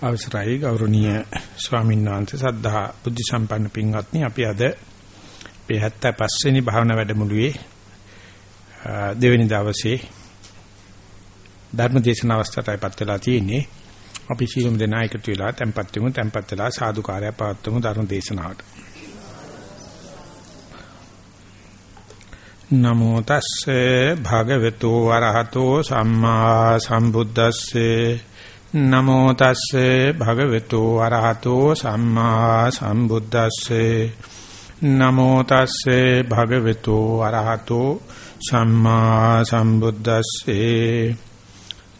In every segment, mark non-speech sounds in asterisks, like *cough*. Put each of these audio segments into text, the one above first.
අවසරයි ගෞරවනීය ස්වාමීන් වහන්සේ සද්ධා බුද්ධ සම්පන්න පින්වත්නි. අපි අද මේ 75 වෙනි භාවනා වැඩමුළුවේ දෙවෙනි දවසේ ධර්ම දේශන අවස්ථාවටයිපත් වෙලා තියෙන්නේ. අපි සියලුම දෙනා එකතු වෙලා tempත් වෙමු tempත් වෙලා සාදුකාරය පවත්වමු ධර්ම දේශනාවට. නමෝ තස්සේ භගවතු වරහතෝ සම්මා සම්බුද්දස්සේ නමෝ තස්සේ භගවතු වරහතෝ සම්මා සම්බුද්දස්සේ. නමෝ තස්සේ භගවතු වරහතෝ සම්මා සම්බුද්දස්සේ.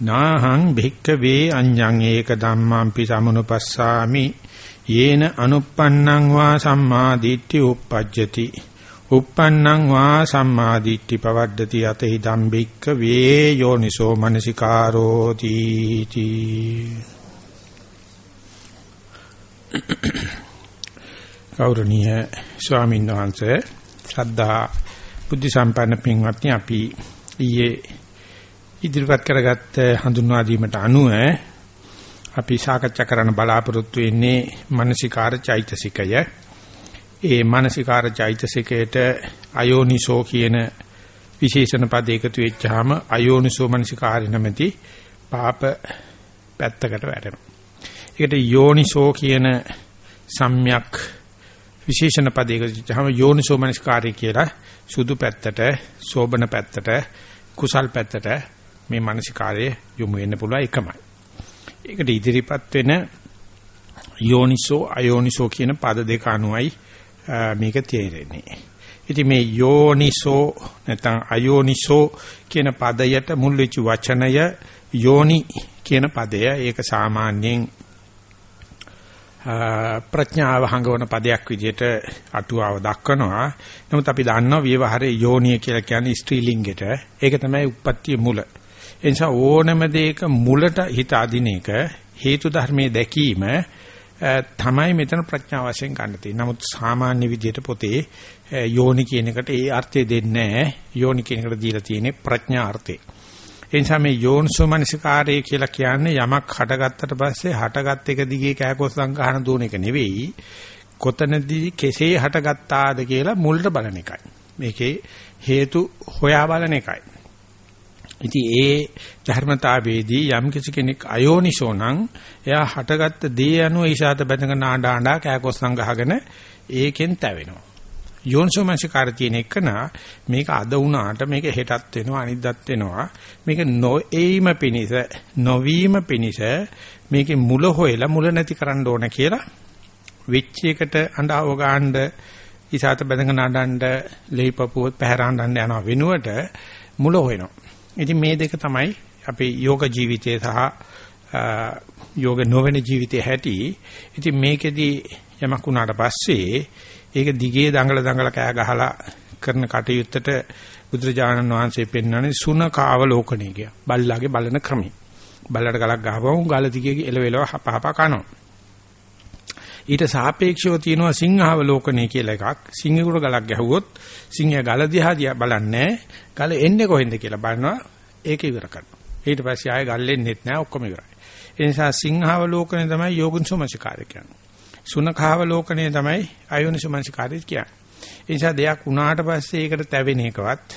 නාහං භික්ඛවේ අඤ්ඤං ඒක ධම්මං පිසමනුපස්සාමි යේන අනුප්පන්නං වා සම්මා දිට්ඨි උප්පජ්ජති. Uppannang වා සම්මාදිට්ඨි පවද්දති අතෙහි ධම්බික්ක වේ යෝනිසෝ මනසිකාරෝ තීති ගෞරවනීය ස්වාමීන් වහන්සේ ශ්‍රද්ධා බුද්ධ සම්පන්න පින්වත්නි අපි ඊයේ ඉදිරිපත් කරගත්ත හඳුන්වා දීමට අනුව අපි සාකච්ඡා කරන්න බලාපොරොත්තු වෙන්නේ මානසිකාර චෛතසිකය. ඒ මානසිකාර චෛතසිකයට අයෝනිසෝ කියන විශේෂණ පද එකතු වෙච්චාම අයෝනිසෝ මානසිකාරය නැමැති පාප පැත්තකට වැටෙනවා. ඒකට යෝනිසෝ කියන සම්‍යක් විශේෂණ පද එකතු වෙච්චාම යෝනිසෝ මානසිකාරය කියලා සුදු පැත්තට, සෝබන පැත්තට, කුසල් පැත්තට මේ මානසිකාරය යොමු වෙන්න පුළුවන් එකමයි. ඒකට ඉදිරිපත් වෙන යෝනිසෝ අයෝනිසෝ කියන පද දෙක අනුවයි මේක තේරෙන්නේ. ඉතින් මේ යෝනිසෝ නැත්නම් අයෝනිසෝ කියන පදයට මුල් වෙච්ච වචනය යෝනි කියන පදය ඒක සාමාන්‍යයෙන් ප්‍රඥාව හංගවන පදයක් විදිහට අටුවාව දක්වනවා. නමුත් අපි දන්නවා ව්‍යවහාරයේ යෝනිය කියලා කියන්නේ ස්ත්‍රීලිංගෙට. ඒක තමයි උප්පත්තිය මුල. ඒ නිසා ඕනම දෙයක මුලට හිත අදින එක හේතු ධර්මයේ දැකීම තමයි මෙතන ප්‍රඥා වශයෙන් ගන්න තියෙන්නේ. නමුත් සාමාන්‍ය විදිහට පොතේ යෝනි කියන එකට ඒ අර්ථය දෙන්නේ නැහැ. යෝනි කියන එකට දීලා තියෙන්නේ ප්‍රඥා අර්ථය. ඒ නිසා මේ යෝන්සෝමනසිකාරය කියලා කියන්නේ යමක් හටගත්තට පස්සේ හටගත් එක දිගේ කෑකොස් සංගහන දුවන එක නෙවෙයි. කොතනදී කෙසේ හටගත්තාද කියලා මුලට බලන එකයි. මේකේ හේතු හොයා බලන එකයි. ඉතින් ඒ ධර්මතාවයේදී යම් කිසි කෙනෙක් අයෝනිසෝ නම් එයා හටගත්ත දේ අනුව ඊශාත බඳගෙන ආඬා ආඬා කෑකොස්සම් ගහගෙන ඒකෙන් තැවෙනවා. යෝනිසෝමනසිකාර තියෙන එකන මේක අද වුණාට මේක හෙටත් වෙනවා අනිද්දාත් වෙනවා. මේක නොඑීම පිනිස නොවීම පිනිස මේකේ මුල හොයලා මුල නැති කරන්න ඕන කියලා වෙච්ච එකට අඬව ගන්න ඊශාත බඳගෙන ආඬන්න ලෙහිපපුව පැහැරාන්න යනවා වෙනුවට මුල හොයනවා. ඉතින් මේ දෙක තමයි අපේ යෝග ජීවිතය සහ යෝග නොවන ජීවිතය හැටි. ඉතින් මේකෙදි යමක් වුණාට පස්සේ ඒක දිගේ දඟල දඟල කෑ ගහලා කරන කටයුත්තට බුදුරජාණන් වහන්සේ පෙන්වන්නේ සුනකාවලෝකණය කිය. බල්ලාගේ බලන ක්‍රමය. බල්ලට ගලක් ගහපුවම ගල දිගේ එලවෙලව හපහප කනවා. ඊට සාපේක්ෂව තියෙනවා සිංහාවලෝකණය කියලා එකක්. සිංහෙකුට ගලක් ගැහුවොත් සිංහයා ගල දිහා බලන්නේ ගල එන්නේ කොහෙන්ද කියලා බලනවා. ඒක ඉවර කරනවා. ඊට පස්සේ ආයෙ ගල් එන්නෙත් නැහැ ඔක්කොම ඉවරයි. ඒ නිසා සිංහාවලෝකණය තමයි යෝගුන්සෝමනසිකාරය කියන්නේ. සුනඛාවලෝකණය තමයි අයෝනිසෝමනසිකාරය කියන්නේ. ඒ නිසා දෙයක් වුණාට පස්සේ ඒකට තැවෙන එකවත්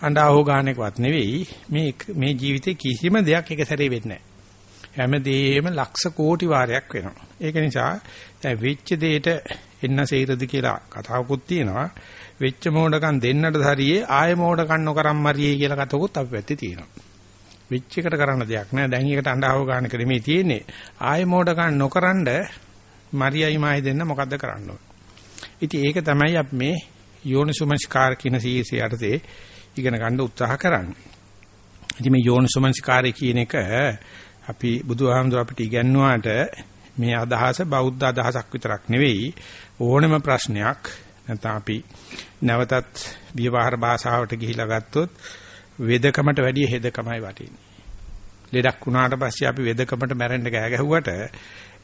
අඬාහෝ ගන්න එකවත් නෙවෙයි මේ මේ ජීවිතේ කිසිම දෙයක් එක සැරේ වෙන්නේ නැහැ. හැමදේම ලක්ෂ කෝටි වාරයක් වෙනවා. ඒක නිසා දැන් වෙච්ච දෙයට එන්න සේරද කියලා කතාවකුත් තියෙනවා. වෙච්ච මෝඩකම් දෙන්නට හරියේ ආය මෝඩකම් නොකරම් මරියේ කියලා කතාවකුත් අපි පැත්තේ තියෙනවා. වෙච්ච එකට කරන්න දෙයක් නෑ. දැන් ඒකට අඬව ගන්න එක නෙමෙයි තියෙන්නේ. ආය මෝඩකම් නොකරනද මරියයි මායි දෙන්න මොකද්ද කරන්න ඕන. ඉතින් ඒක තමයි අපි මේ යෝනිසුමස්කාර කියන සීසේ යටතේ ඉගෙන ගන්න උත්සාහ කරන්නේ. ඉතින් මේ යෝනිසුමස්කාරය කියන එක අපි බුදුහාමුදුර අපිට ඉගැන්වුවාට මේ අදහස බෞද්ධ අදහසක් විතරක් නෙවෙයි ඕනම ප්‍රශ්නයක් නැත්නම් අපි නැවතත් විවහාර භාෂාවට ගිහිලා ගත්තොත් වේදකමට වැඩිය හෙදකමයි වටින්නේ. ලෙඩක් වුණාට පස්සේ අපි වේදකමට මැරෙන්න ගෑ ගැහුවට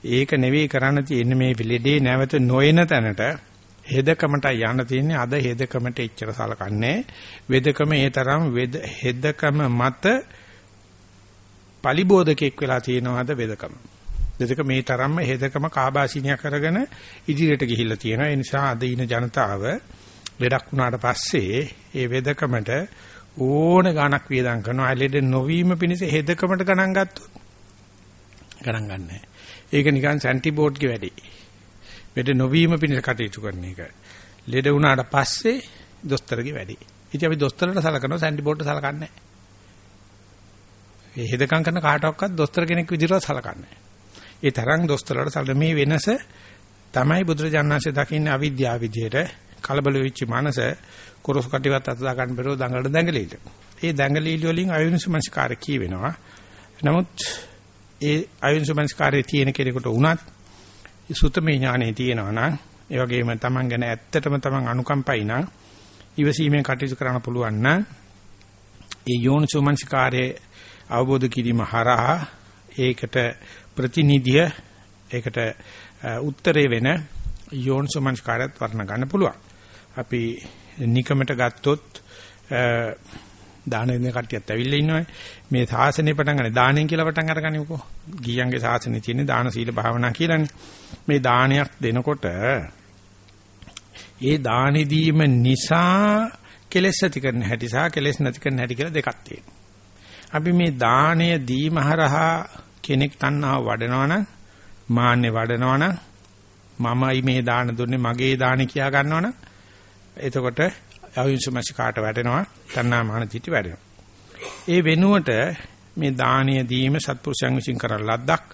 ඒක නෙවෙයි කරන්න තියෙන්නේ මේ ලෙඩේ නැවත නොයන තැනට හෙදකමට යන්න තියෙන්නේ අද හෙදකමට එච්චර සලකන්නේ වේදකම ඒ තරම් හෙදකම මත පලිබෝධකෙක් වෙලා තියෙනවද වෙදකම. දෙදක මේ තරම්ම හෙදකම කාබාසිනිය කරගෙන ඉදිරියට ගිහිල්ලා තියෙනවා. ඒ නිසා අද ඉන ජනතාව ලෙඩක් වුණාට පස්සේ ඒ වෙදකමට ඕන ගණක් වියදම් කරනවා. ලෙඩ නොවීම පිණිස හෙදකමට ගණන් ගත්තොත් ගණන් ගන්නෑ. ඒක නිකන් සැන්ටිබෝඩ්ගේ වැඩේ. ලෙඩ නොවීම පිණිස කටයුතු කරන එක. ලෙඩ වුණාට පස්සේ දොස්තරගේ වැඩේ. ඉතින් අපි දොස්තරට සලකනවා සැන්ටිබෝඩ්ට සලකන්නේ නැහැ. ඒ හෙදකම් කරන කාටවත් දොස්තර කෙනෙක් විදිහට සලකන්නේ ඒ තරම් දොස්තරලට සැල මේ වෙනස තමයි බුදුරජාණන්සේ දකින්නේ අවිද්‍යාව විදියට කලබල වෙච්ච මනස කුරුස් කටිවත් අත දා ගන්න බැරුව දඟලට දඟලීල. ඒ දඟලීලි වලින් අයුනිසමස්කාර කී වෙනවා. නමුත් ඒ අයුනිසමස්කාරයේ තියෙන කෙනෙකුට උනත් සුතමේ ඥානෙ තියෙනවා නම් ඒ වගේම Taman ගැන ඇත්තටම Taman අනුකම්පයි නම් ඉවසීමෙන් කටයුතු කරන්න පුළුවන් නම් ඒ යෝනිසෝමනසිකාරයේ අවබෝධ කිරීම හරහා ඒකට ප්‍රතිනිධිය ඒකට උත්තරේ වෙන යෝනිසෝමනස්කාරයත් වර්ණ ගන්න පුළුවන්. අපි නිකමට ගත්තොත් දාන දෙන කට්ටියත් ඇවිල්ලා ඉන්නවා. මේ සාසනේ පටන් ගන්න දාණයෙන් කියලා පටන් අරගනිමුකෝ. ගියන්ගේ සාසනේ තියෙන දාන සීල භාවනා කියලානේ. මේ දානයක් දෙනකොට ඒ දානි දීම නිසා කෙලෙස් ඇති කරන හැටි සහ කෙලෙස් නැති කරන හැටි කියලා දෙකක් තියෙනවා. අපි මේ දාණය දීම හරහා කෙනෙක් තණ්හාව වඩනවනම් මාන්නේ වඩනවනම් මමයි මේ දාන දුන්නේ මගේ දාන කියා ගන්නවනම් එතකොට අවිංශමසි කාට වැටෙනවා තණ්හා මාන දිටි වැටෙනවා. ඒ වෙනුවට මේ දානීය දීම සත්පුරුෂයන් විසින් කරන ලද්දක්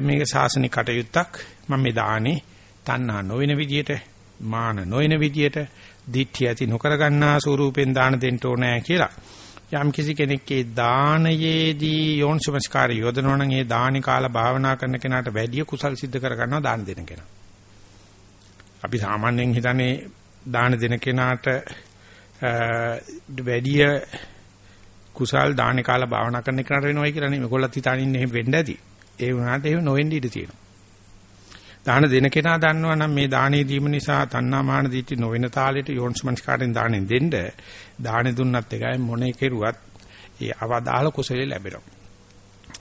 මේක සාසනික කටයුත්තක් මම මේ දානේ තණ්හා නොවන විදියට මාන නොවන විදියට දිට්ඨිය ඇති නොකර ගන්නා ස්වරූපෙන් දාන දෙන්න ඕනෑ කියලා යම් කිසි කෙනෙක්ගේ දානයේදී යෝනිසමස්කාරය යොදනවා නම් ඒ දානි කාලා භාවනා කරන කෙනාට වැඩි කුසල් සිද්ධ කර ගන්නවා දාන දෙන කෙනා. අපි සාමාන්‍යයෙන් හිතන්නේ දාන දෙන කෙනාට වැඩි කුසල් දානි කාලා භාවනා කරන කෙනාට වෙනවයි කියලා නෙමෙයි. මේගොල්ලත් හිතාගෙන ඉන්නේ එහෙම වෙන්න ඇති. ඒ වුණාට එහෙම නොවෙන්න ඉඩ තියෙනවා. දාන දෙන කෙනා දන්නවා නම් මේ දානේ දීම නිසා තණ්හා මාන දිටි නොවන තාලෙට යෝන්ස්මන්ස්කාරයෙන් දානෙන් දෙන්න දානේ දුන්නත් එකයි මොනේ කෙරුවත් ඒ අවදාල කුසලෙ ලැබෙනවා.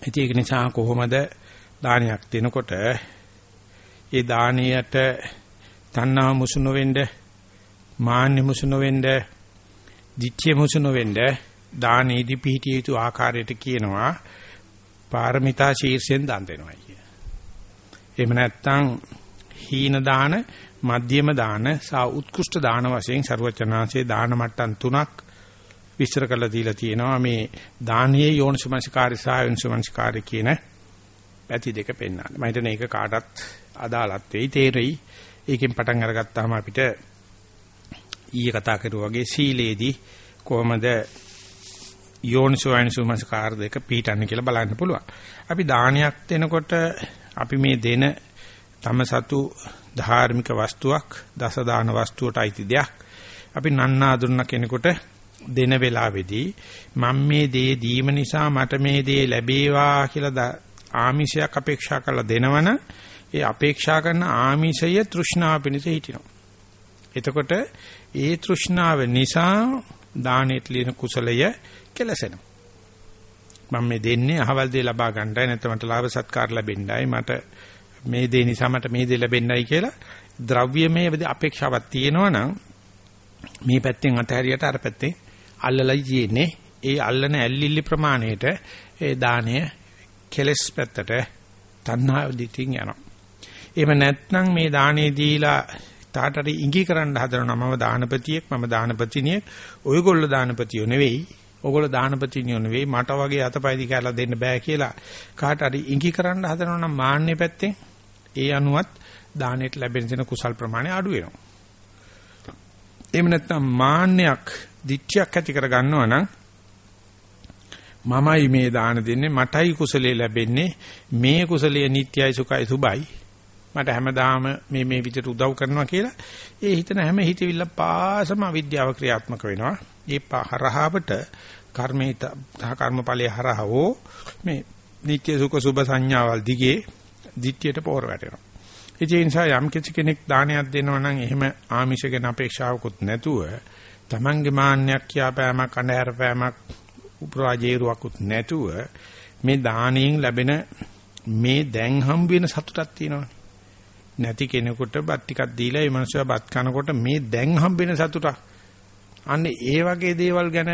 ඉතින් ඒක නිසා කොහොමද දානයක් දෙනකොට ඒ දානයට තණ්හා මුසු නොවෙන්න මාන්න මුසු නොවෙන්න දිච්චේ මුසු නොවෙන්න දානේදී පිහිටිය යුතු ආකාරයට කියනවා පාරමිතා ශීර්ෂයෙන් දන් දෙනවා එහෙම නැත්නම් හීන දාන, මධ්‍යම දාන සහ උත්කෘෂ්ඨ දාන වශයෙන් ਸਰවචනාංශයේ දාන මට්ටම් තුනක් විස්තර කරලා දීලා තියෙනවා මේ දානීය යෝනිසමංසකාරය සහ යෝනිසමංසකාරය කියන පැති දෙක පෙන්වන්න. මම හිතන්නේ ඒක කාටත් අදාළත් වෙයි තේරෙයි. ඒකෙන් පටන් අරගත්තාම අපිට ඊයේ කතා කරුවා වගේ සීලේදී කොහොමද යෝනිසෝයනිසෝමංසකාර දෙක පීටන්න කියලා බලන්න පුළුවන්. අපි දානයක් දෙනකොට අපි මේ දෙන තම සතු ධාර්මික වස්තුවක් දස දාන වස්තුවට අයිති දෙයක් අපි නන්නා දුන්න කෙනෙකුට දෙන වෙලාවේදී මම මේ දේ දීම නිසා මට මේ දේ ලැබේවා කියලා ආමිෂයක් අපේක්ෂා කරලා දෙනවන ඒ අපේක්ෂා කරන ආමිෂය තෘෂ්ණාව පිණිස හිටිනවා. එතකොට ඒ තෘෂ්ණාව නිසා දානෙත් ලියන කුසලය කෙලසෙනවා. මම මේ දෙන්නේ අහවල් දේ ලබා ගන්නයි නැත්නම් මට ලාභ සත්කාර ලැබෙන්නයි මට මේ දේ නිසා මට මේ දේ ලැබෙන්නයි කියලා ද්‍රව්‍යමය අපේක්ෂාවක් තියෙනවා නම් මේ පැත්තෙන් අතහැරියට අර පැත්තේ අල්ලලයි තියෙන්නේ ඒ අල්ලන ඇල්ලිලි ප්‍රමාණයට ඒ දාණය කෙලස් පැත්තට තණ්හා දිටින් යනවා. එහෙම නැත්නම් මේ දාණය දීලා තාටරි ඉඟි කරන්න හදනවා මම දානපතියෙක් මම දානපතිනියෙක්. ඔයගොල්ලෝ දානපතියෝ නෙවෙයි. ඕගොල්ලෝ දානපතිනියෝ නෙවෙයි මට වගේ අතපය දිගාලා දෙන්න බෑ කියලා කාට හරි ඉඟි කරන්න හදනවා නම් මාන්නේ පැත්තෙන් ඒ අනුවත් දානෙට ලැබෙන දෙන කුසල් ප්‍රමාණය අඩු වෙනවා. එහෙම නැත්නම් මාන්නයක් දිච්චයක් ඇති කර ගන්නවා නම් මමයි මේ දාන දෙන්නේ මටයි කුසලයේ ලැබෙන්නේ මේ කුසලයේ නිට්ටයයි සුඛයි සුබයි මට හැමදාම මේ මේ විදිහට උදව් කරනවා කියලා ඒ හිතන හැම හිතවිල්ල පාසම අවිද්‍යාව ක්‍රියාත්මක වෙනවා ඒ හරහාවට කර්මේ සහ කර්මඵලයේ හරහවෝ මේ නිත්‍ය සුඛ සුභ සංඥාවල් දිගේ දිට්ඨියට පෝර වැටෙනවා. ඒ නිසා යම් කිසි කෙනෙක් දානයක් දෙනවා නම් එහෙම ආමිෂ ගැන අපේක්ෂාවකුත් නැතුව තමන්ගේ මාන්නයක් කියාපෑමක් අඳහැරපෑමක් උපරාජේරුවකුත් නැතුව මේ දානයෙන් ලැබෙන මේ දැන් හම්බ වෙන සතුටක් තියෙනවනේ. නැති කෙනෙකුට බත් ටිකක් දීලා ඒ මනුස්සයා බත් කනකොට මේ දැන් හම්බ වෙන සතුටක්. අන්න ඒ වගේ දේවල් ගැන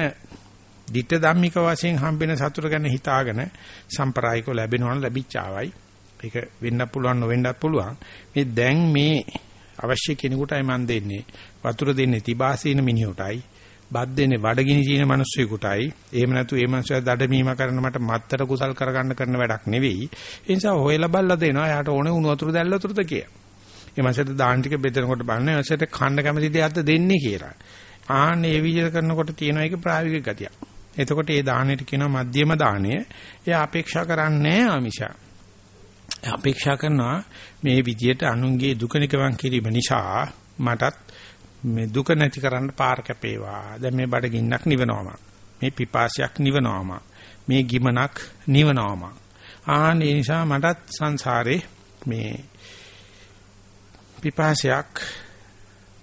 ditta ධම්මික වශයෙන් හම්බෙන සතුට ගැන හිතාගෙන සම්ප්‍රායිකව ලැබෙනවන ලැබිච්චාවයි. ඒක වෙන්නත් පුළුවන් නොවෙන්නත් පුළුවන්. මේ දැන් මේ අවශ්‍ය කෙනෙකුටයි මන් දෙන්නේ. වතුර දෙන්නේ තිබාසීන මිනිහටයි. බත් දෙන්නේ බඩගිනි ජීන මිනිස්සුෙකුටයි. එහෙම නැතු ඒ මිනිස්සයා දඩමීම කරන මට මත්තර කුසල් කරගන්න කරන වැඩක් නෙවෙයි. ඒ නිසා හොයලා බලලා දෙනවා. එයාට ඕනේ උණු වතුර දැල්ල වතුරද කියලා. ඒ මාසෙට දාන ටික බෙදනකොට බලන්නේ මාසෙට කන්න කැමති දෙයක්ද දෙන්නේ කියලා. ආන්නේ ඒ විදිහට කරනකොට තියෙන එක ප්‍රායෝගික ගතියක්. එතකොට ඒ දාණයට කියනවා මධ්‍යම දාණය. එයා අපේක්ෂා කරන්නේ ආමිෂා. අපේක්ෂා කරනවා මේ විදියට අනුන්ගේ දුක නිකවන් කිරීම නිසා මටත් මේ දුක නැති කරන්න පාර කැපේවා. දැන් මේ බඩගින්නක් නිවනවම. මේ පිපාසයක් නිවනවම. මේ ගිමනක් නිවනවම. ආන් ඒ නිසා මටත් සංසාරේ මේ පිපාසයක්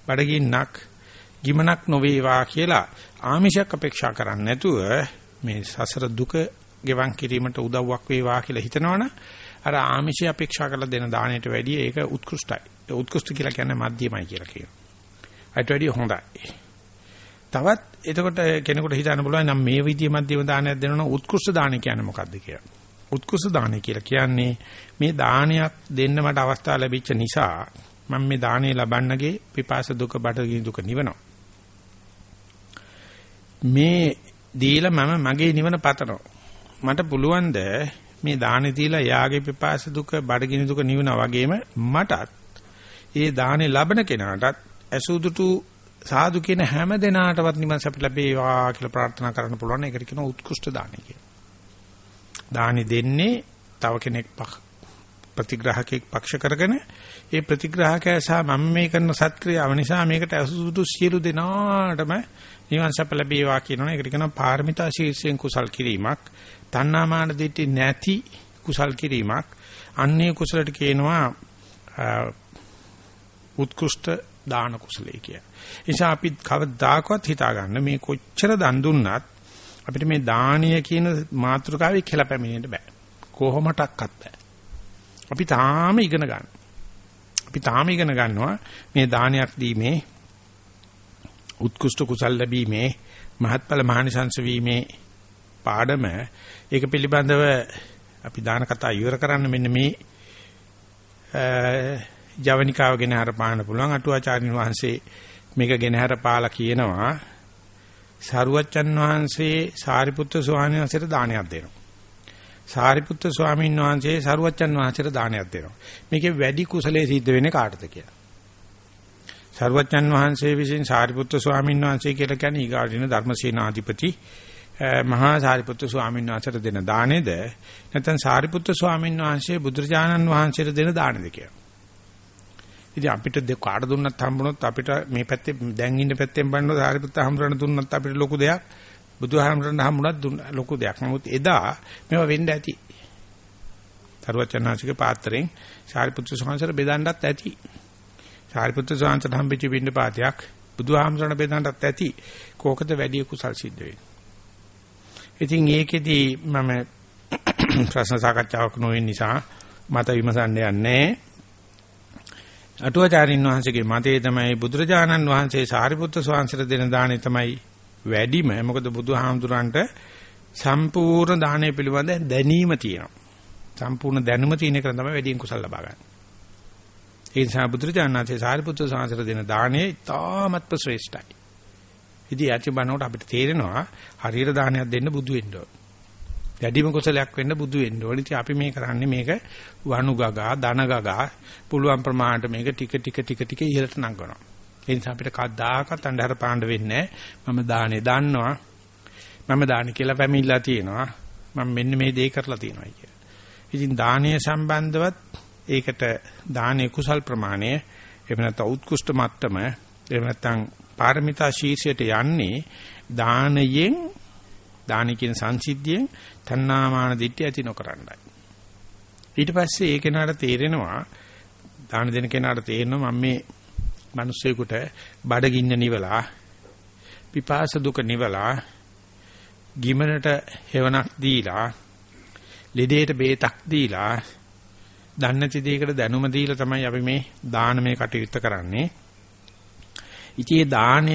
බඩගින්නක් ගිමනක් නොවේවා කියලා ආමිෂයක් අපේක්ෂා කරන්නේ නැතුව මේ සසර දුක ගෙවන් කිරීමට උදව්වක් වේවා කියලා හිතනවනේ අර ආමිෂය අපේක්ෂා කරලා දෙන දාණයට වැඩිය ඒක උත්කෘෂ්ටයි. ඒ උත්කෘෂ්ට කියලා කියන්නේ මධ්‍යමයි කියලා කියනවා. අයිට වැඩිය හොඳයි. තවත් එතකොට කෙනෙකුට හිතන්න පුළුවන් නම් මේ විදිය මධ්‍යම දානයක් දෙනවා උත්කෘෂ්ට දාණය කියන්නේ මොකද්ද කියලා. උත්කෘෂ්ට දාණය කියලා කියන්නේ මේ දානයක් දෙන්න මට අවස්ථාව ලැබිච්ච නිසා මම මේ දාණය ලබන්නගේ පිපාස දුක බඩගිනි දුක නිවනවා. මේ දීලා මම මගේ නිවන පතනවා. මට පුළුවන් ද මේ දානේ දීලා යාගේ පිපාස දුක බඩගිනි දුක නිවනා වගේම මටත් ඒ දානේ ලබන කෙනාටත් ඇසුදුතු සාදු කියන හැම දෙනාටවත් නිවන් සප ලැබේවා කියලා ප්‍රාර්ථනා කරන්න පුළුවන්. ඒකට කියනවා උත්කෘෂ්ඨ දානයි කියලා. දානි දෙන්නේ තව කෙනෙක් ප්‍රතිග්‍රාහකෙක් පක්ෂ කරගෙන ඒ ප්‍රතිග්‍රාහකයා සහ මම මේ කරන සත්ක්‍රියාව නිසා මේකට අසුසුදු සියලු දෙනාටම නිවන් සප ලැබේවා කියනවනේ. ඒකට කියනවා පාරමිතා ශීර්ෂයෙන් කුසල් කිරීමක් තණ්හාමාන දිටි නැති කුසල් කිරීමක්. අන්නේ කුසලට කියනවා උත්කෘෂ්ඨ දාන කුසලයේ කිය. නිසා අපි කවදාකවත් හිතා ගන්න මේ කොච්චර දන් දුන්නත් අපිට මේ දානීය කියන මාතෘකාවේ කියලා පැමිණෙන්න බෑ. කොහොමඩක්වත් බෑ. අපි තාම ඉගෙන ගන්න. අපි තාම ඉගෙන ගන්නවා මේ දානයක් දීමේ උත්කෘෂ්ඨ කුසල් ලැබීමේ මහත්ඵල මහානිසංස වීමේ පාඩම ඒක පිළිබඳව අපි දාන කතා ඉවර කරන්න මෙන්න මේ ජවනිකාව ගෙන හර පාන්න පුළුවන්. අටුවාචාර්යින් වහන්සේ මේක ගෙන හර පාලා කියනවා. සරුවච්චන් වහන්සේ සාරිපුත්‍ර ස්වාමීන් වහන්සේට දානයක් දෙනවා. සාරිපුත්‍ර ස්වාමීන් වහන්සේ සරුවච්චන් වහන්සේට දානයක් දෙනවා. මේකේ වැඩි කුසලයේ සිද්ධ වෙන්නේ කාටද කියලා. සරුවච්චන් වහන්සේ විසින් සාරිපුත්‍ර ස්වාමීන් වහන්සේ කියලා කියන්නේ ඊගාටින ධර්මසේනාධිපති මහා සාරිපුත්‍ර ස්වාමීන් වහන්සේට දෙන දාණයද නැත්නම් සාරිපුත්‍ර ස්වාමීන් වහන්සේ බුදුරජාණන් වහන්සේට දෙන දාණයද කියලා. ඉතින් අපිට දෙකාට දුන්නත් හම්බුනොත් අපිට මේ පැත්තේ දැන් ඉන්න පැත්තෙන් බලනකොට සාරිපුත්‍ර හම්බුරන දුන්නත් අපිට ලොකු දෙයක්. බුදුහාමරණ හම්බුනත් ලොකු දෙයක්. නමුත් එදා මේවා වෙන්න ඇති. තරුවචනාංශික පාත්‍රයෙන් සාරිපුත්‍ර ස්වාමීන් බෙදන්නත් ඇති. සාරිපුත්‍ර ස්වාමීන් හම්බෙච්ච පින්න පාතයක් බුදුහාමරණ බෙදන්නත් ඇති. කෝකද වැඩි කුසල් සිද්ධ වෙන්නේ. ඉතින් ඒකෙදි මම *clears throat* ප්‍රශ්න සාකච්ඡාවක් නොවෙන නිසා මත විමසන්න යන්නේ අටුවාචාරින් වහන්සේගේ මතය තමයි බුදුරජාණන් වහන්සේ සාරිපුත්‍ර ස්වාමීන් දෙන දාණය තමයි වැඩිම මොකද බුදුහාමුදුරන්ට සම්පූර්ණ දාණය පිළිබඳ දැනීම තියෙනවා සම්පූර්ණ දැනුම තියෙන එක තමයි වැඩියෙන් කුසල ලබා ගන්න. ඒ නිසා බුදුරජාණන් වහන්සේ සාරිපුත්‍ර ස්වාමීන් දෙන දාණය ඉතාමත්ම ශ්‍රේෂ්ඨයි. ඉතින් ඇති බනකොට අපිට තේරෙනවා හරියට දානයක් දෙන්න බුදු වෙන්න ඕන. වැඩිම කුසලයක් වෙන්න බුදු වෙන්න ඕන. ඉතින් අපි මේ කරන්නේ මේක වණු ගගා, ධන ගගා පුළුවන් ප්‍රමාණයට මේක ටික ටික ටික ටික ඉහළට නංගනවා. ඒ නිසා අපිට කවදාකවත් අන්ධහර පාණ්ඩ වෙන්නේ මම දානේ දන්නවා. මම දානේ කියලා පැමිණලා තියෙනවා. මම මෙන්න මේ දේ කරලා තියෙනවා කියලා. ඉතින් දානීය සම්බන්ධවත් ඒකට දානේ කුසල් ප්‍රමාණය එහෙම නැත්නම් උත්කෘෂ්ඨ මට්ටම එහෙම නැත්නම් පාරමිතා ශීර්ෂයට යන්නේ දානයෙන් දාන කියන සංසිද්ධියෙන් තණ්හාමාන දිට්ඨිය ඇති නොකරන්නයි. ඊට පස්සේ ඒ කෙනාට තේරෙනවා දාන දෙන කෙනාට තේරෙනවා මම මේ මිනිස්සෙකුට බඩගින්න නිවලා පිපාස දුක නිවලා ගිමනට හේවණක් දීලා ලෙඩේට බේතක් දීලා දන්නේ නැති දෙයකට දැනුම දීලා තමයි අපි මේ දානමය කටයුත්ත කරන්නේ. ඉතින් දානය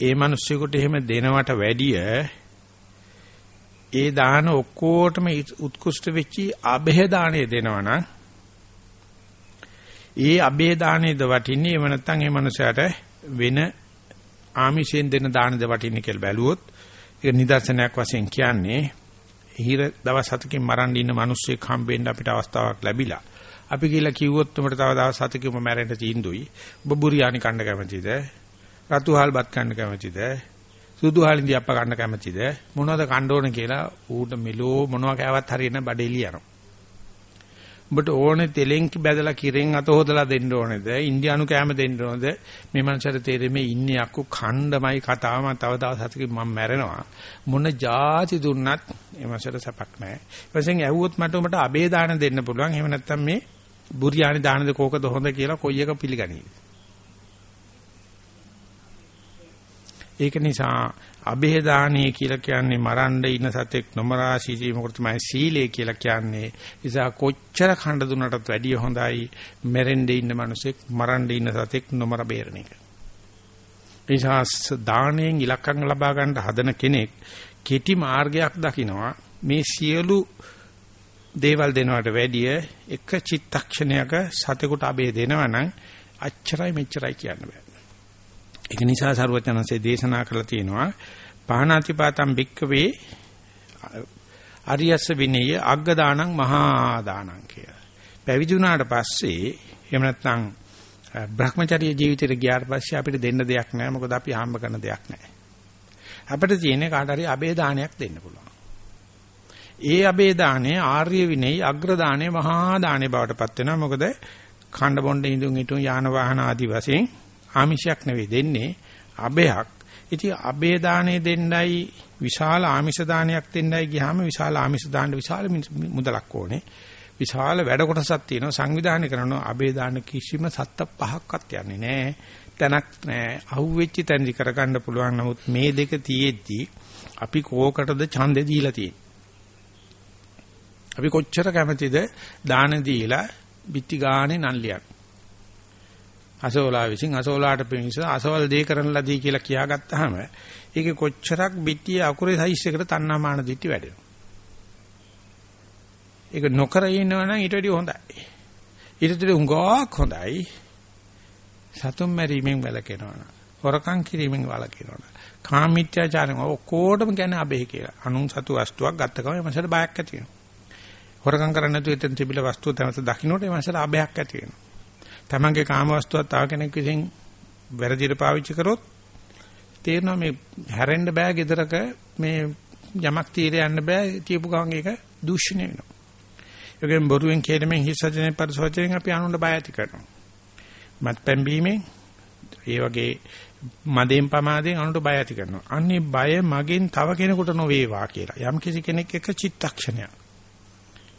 ඒ මිනිස්සුෙකුට එහෙම දෙනවට වැඩිය ඒ දාන ඔක්කොටම උත්කෘෂ්ඨ වෙච්චි අභය දාණය දෙනවනම් ඒ අභය දාණයද වටින්නේ එව නැත්නම් ඒ මනුස්සයාට වෙන ආමිෂයෙන් දෙන දානද වටින්නේ කියලා බැලුවොත් ඒක නිදර්ශනයක් වශයෙන් කියන්නේ හිර දවස් හතකින් මරන්න ඉන්න මිනිස්සෙක් හම්බෙන්න අපිට අවස්ථාවක් ලැබිලා. අපි කියලා කිව්වොත් උඹට තව දවස් හතකින්ම මැරෙන්න තීන්දුයි ඔබ බුරියානි කන්න කැමතිද? රතුහල් බත් කන්න කැමතිද? සුදුහලින්දී අප්ප කන්න කැමතිද මොනවද කන්න ඕන කියලා ඌට මෙලෝ මොනවා කෑවත් හරියන බඩේලිය යනවා උඹට ඕනේ තෙලෙන් බැදලා කිරෙන් අත හොදලා දෙන්න ඕනේද? ඉන්දියානු කෑම දෙන්න ඕනේද? මේ මනසට තේරෙන්නේ ඉන්නේ අක්කු ඛණ්ඩමයි කතාව මම තව දවස් හතකින් මම මැරෙනවා. මොන જાති දුන්නත් මේ මනසට සපක් නැහැ. ඊපස්සේ ඇහුවොත් මට උඹට අබේ දාන දෙන්න පුළුවන්. එහෙම නැත්නම් මේ බුරියානි දානද කෝකද හොඳ කියලා කොයි එක පිළිගනීද? ඒක නිසා અભේදානීය කියලා කියන්නේ මරන්න ඉන්න සතෙක් නොමරා සිටීමකට තමයි සීලය කියලා කියන්නේ. නිසා කොච්චර කණ්ඩ දුන්නටත් වැඩිය හොඳයි මැරෙන්න ඉන්න මිනිසෙක් මරන්න ඉන්න සතෙක් නොමර බේරණ එක. නිසා දාණයෙන් ඉලක්කම් ලබා ගන්න හදන කෙනෙක් කෙටි මාර්ගයක් දකිනවා මේ සියලු දේවල් දෙනවට වැඩිය එක චිත්තක්ෂණයක සතෙකුට අබේ දෙනවනම් අච්චරයි මෙච්චරයි කියන්න බෑ. ඒක නිසා සරුවචනන්සේ දේශනා කරලා තියෙනවා පහනාතිපාතම් භික්කවේ අරියස්ස විනය අග්ග දානං මහා දානං කියලා. පැවිදි වුණාට පස්සේ එහෙම නැත්නම් Brahmacharya ජීවිතේට ගියාට පස්සේ අපිට දෙන්න දෙයක් නැහැ. මොකද අපි හම්බ කරන දෙයක් නැහැ. අපිට තියෙන්නේ කාට හරි අබේ දානයක් දෙන්න පුළුවන්. ඒ අබේ දානේ ආර්ය විනය අග්‍ර දානේ මහා දානේ බවට පත් වෙනවා. මොකද ඛණ්ඩ බොණ්ඩ ඉඳුන් හිටුන් යාන වාහන ආදි වශයෙන් ආමිෂයක් නෙවෙයි දෙන්නේ අබයක්. ඉතින් අබේ දාණය දෙන්නයි විශාල ආමිෂ දානයක් දෙන්නයි ගියාම විශාල ආමිෂ දාන්න විශාල මුදලක් ඕනේ. විශාල වැඩ කොටසක් තියෙනවා සංවිධානය කරනවා අබේ දාන කිසිම සත්ත පහක්වත් යන්නේ නැහැ. තැනක් නැහැ. අහුවෙච්ච තැනදි කරගන්න පුළුවන්. නමුත් මේ දෙක තියෙද්දි අපි කෝකටද ඡන්දේ දීලා තියෙන්නේ. අපි කොච්චර කැමතිද දාන දීලා පිටි ගානේ නල්ලියක්. අසෝලා විසින් අසෝලාට පිණිස අසවල් දේ කරන ලදී කියලා කියාගත්තාම ඒකේ කොච්චරක් පිටිය අකුරේ සයිස් එකට තණ්හාමාන දිටි වැඩෙනවා. ඒක නොකර ඉන්නවනම් ඊට වඩා හොඳයි. ඊට වඩා හුඟක් හොඳයි. සතුම් මැරීමෙන් වැළකෙනවා. හොරකම් කිරීමෙන් වැළකෙනවා. කාමීත්‍යාචාරයෙන් ඔක්කොටම කියන්නේ අබේ කියලා. අනුන් සතු වස්තුවක් ගත්ත ගමන් එමසට බයක් ඇති වෙනවා. හොරකම් කරන්නේ නැතුව එතන තිබිලා වස්තුව තමස දකින්නට එමසට අබයක් ඇති වෙනවා. තමන්ගේ කාමවස්තුවක් තව කෙනෙක් විසින් වැරදියට පාවිච්චි කරොත් තේරෙනවා මේ හැරෙන්න බෑ gedaraක මේ යමක් තීරේ යන්න බෑ තියපු ගමන් ඒක දූෂණය වෙනවා. ඒකෙන් බොරුවෙන් කේලමෙන් හිස්සජනේ පරිසෝචයෙන් අපි අනුන්ට බය ඇති කරනවා. මත්පැන් බීමෙන් ඒ වගේ මදෙන් පමාදෙන් අනුන්ට බය ඇති කරනවා. අන්නේ බය මගෙන් තව කෙනෙකුට නොවේවා කියලා. යම් කිසි කෙනෙක් එක චිත්තක්ෂණයක්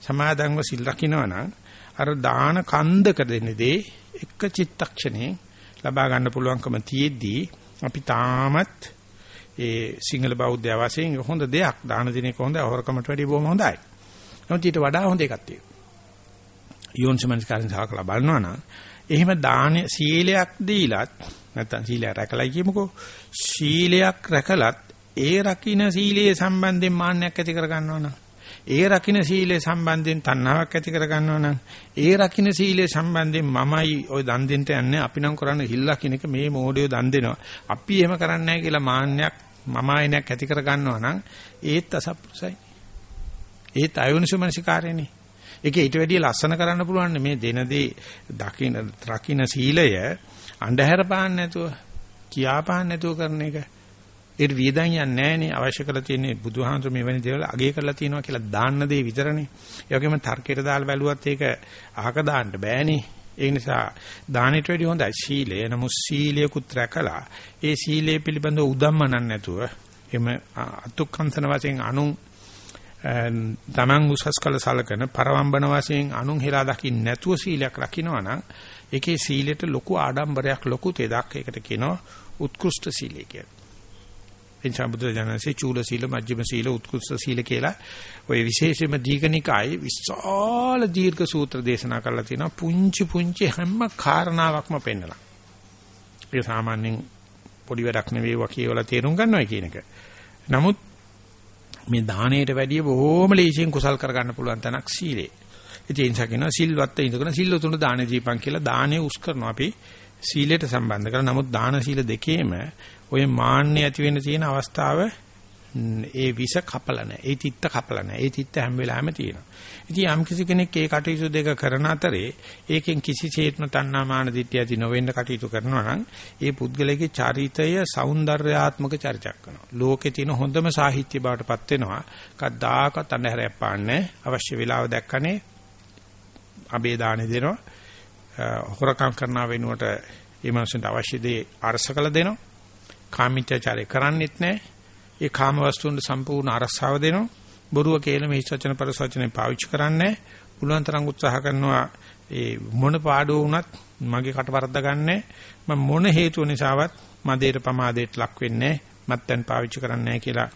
සමාදන්ව සිල් රකින්නවා නම් අර දාන කන්දක දෙන්නේදී එක චිත්තක්ෂණේ ලබා ගන්න පුළුවන්කම තියෙද්දී අපි තාමත් ඒ සිංහල බෞද්ධ වශයෙන් හොඳ දෙයක් දාන දින එක හොඳයි හොරකමට වැඩිය බොහොම හොඳයි. නමුත් ඊට වඩා හොඳ එකක් තියෙනවා. යෝන්සමනස්කාරයෙන් සාකලා බලනවා නම් එහෙම දාන සීලයක් දීලත් නැත්තම් සීලය රැකලා කියමුකෝ සීලයක් රැකලත් ඒ රකින්න සීලයේ සම්බන්ධයෙන් මාන්නයක් ඇති කර ගන්නවා නම් ඒ රකින්න සීලය සම්බන්ධයෙන් තණ්හාවක් ඇති කර ගන්නවා නම් ඒ රකින්න සීලය සම්බන්ධයෙන් මමයි ওই දන් දෙන්න යන්නේ අපි නම් කරන්නේ හිල්ලා කියන එක මේ මොඩියෝ දන් දෙනවා. අපි එහෙම කරන්නේ නැහැ කියලා මාන්නයක් මම ආයනයක් ඇති කර ගන්නවා නම් ඒත් අසප්පුසයි. ඒත් අයෝනිසමනසිකාරයනේ. ඒක ඊට වැඩිය ලස්සන කරන්න පුළුවන් මේ දෙනදී දකින්න රකින්න සීලය අන්ධහැර පාන්න නැතුව කියා පාන්න නැතුව කරන එක. ඒකට වියදම් යන්නේ නැහනේ අවශ්‍ය කරලා තියෙන්නේ බුදුහාමුදුර මෙවැනි දේවල් අගය කරලා තියෙනවා කියලා දාන්න දේ විතරනේ. ඒ වගේම තර්කයට දාලා බැලුවත් ඒක අහක දාන්න බෑනේ. ඒ නිසා දානෙට වැඩි හොඳයි සීලය. නමුත් සීලයකුත් රැකලා ඒ සීලය පිළිබඳව උදම්මනක් නැතුව එම අතුක්කන්තන වශයෙන් අනුන් තමන් උසස් කළ සලකන පරවම්බන වශයෙන් අනුන් හෙලා දකින්න නැතුව සීලයක් රකින්නවා නම් ඒකේ සීලෙට ලොකු ආඩම්බරයක් ලොකු තෙදක් ඒකට කියනවා උත්කෘෂ්ඨ සීලය කියලා. එනිසා බුදුරජාණන්සේ චූල සීල, මජ්ක්‍ධිම සීල, උත්කෘෂ්ඨ සීල කියලා ওই විශේෂයෙන්ම දීඝනිකායේ විශාල දීර්ඝ සූත්‍ර දේශනා කරලා තියෙනවා. පුංචි පුංචි හැම කාරණාවක්ම පෙන්නලා. ඒ සාමාන්‍යයෙන් පොඩි වැඩක් නෙවෙයි වා කියවලා තේරුම් ගන්නවා කියන එක. නමුත් මේ දාණයට වැඩිය බොහෝම ලේසියෙන් කුසල් කරගන්න පුළුවන් තැනක් සීලේ. ඉතින් ඒ නිසා කියනවා සිල්වත් ඉඳගෙන සිල් උතුණු දාන දීපන් කියලා දාණය උස් කරනවා අපි සීලයට සම්බන්ධ කරලා. නමුත් දාන සීල දෙකේම ওই මාන්නේ ඇති වෙන්න තියෙන අවස්ථාව ඒ විස කපල නැහැ. ඒ තිත්ත කපල නැහැ. ඒ තිත්ත හැම වෙලාවෙම තියෙනවා. ඉතින් යම් කිසි කෙනෙක් ඒ කටයුතු දෙක කරන අතරේ ඒකෙන් කිසිසේත්ම තණ්හා මාන දිට්ඨිය ඇති නොවෙන්න කටයුතු කරනවා නම් ඒ පුද්ගලයාගේ චරිතය సౌందర్యාත්මක චරිතයක් කරනවා. ලෝකේ තියෙන හොඳම සාහිත්‍ය බවටපත් වෙනවා. කද්දාක තණ්හරයක් පාන්නේ අවශ්‍ය වෙලාව දැක්කනේ අබේ දාණය දෙනවා. හොරකම් කරනා වෙනුවට ඒ මනුස්සන්ට අවශ්‍ය දේ අරසකල දෙනවා. කාමීත්‍යචාරය කරන්නෙත් නැහැ. ඒ කාම වස්තුන්ට සම්පූර්ණ අරසාව දෙනවා. බොරුව කියලා මේ වචන පරසවචනේ පාවිච්චි කරන්නේ පුළුවන් තරම් උත්සාහ කරනවා ඒ මොන පාඩුව වුණත් මගේ කට වරද්ද ගන්නෑ මම මොන හේතුව නිසාවත් මදේට පමාදයට ලක් වෙන්නේ මත්යන් පාවිච්චි කරන්නේ කියලා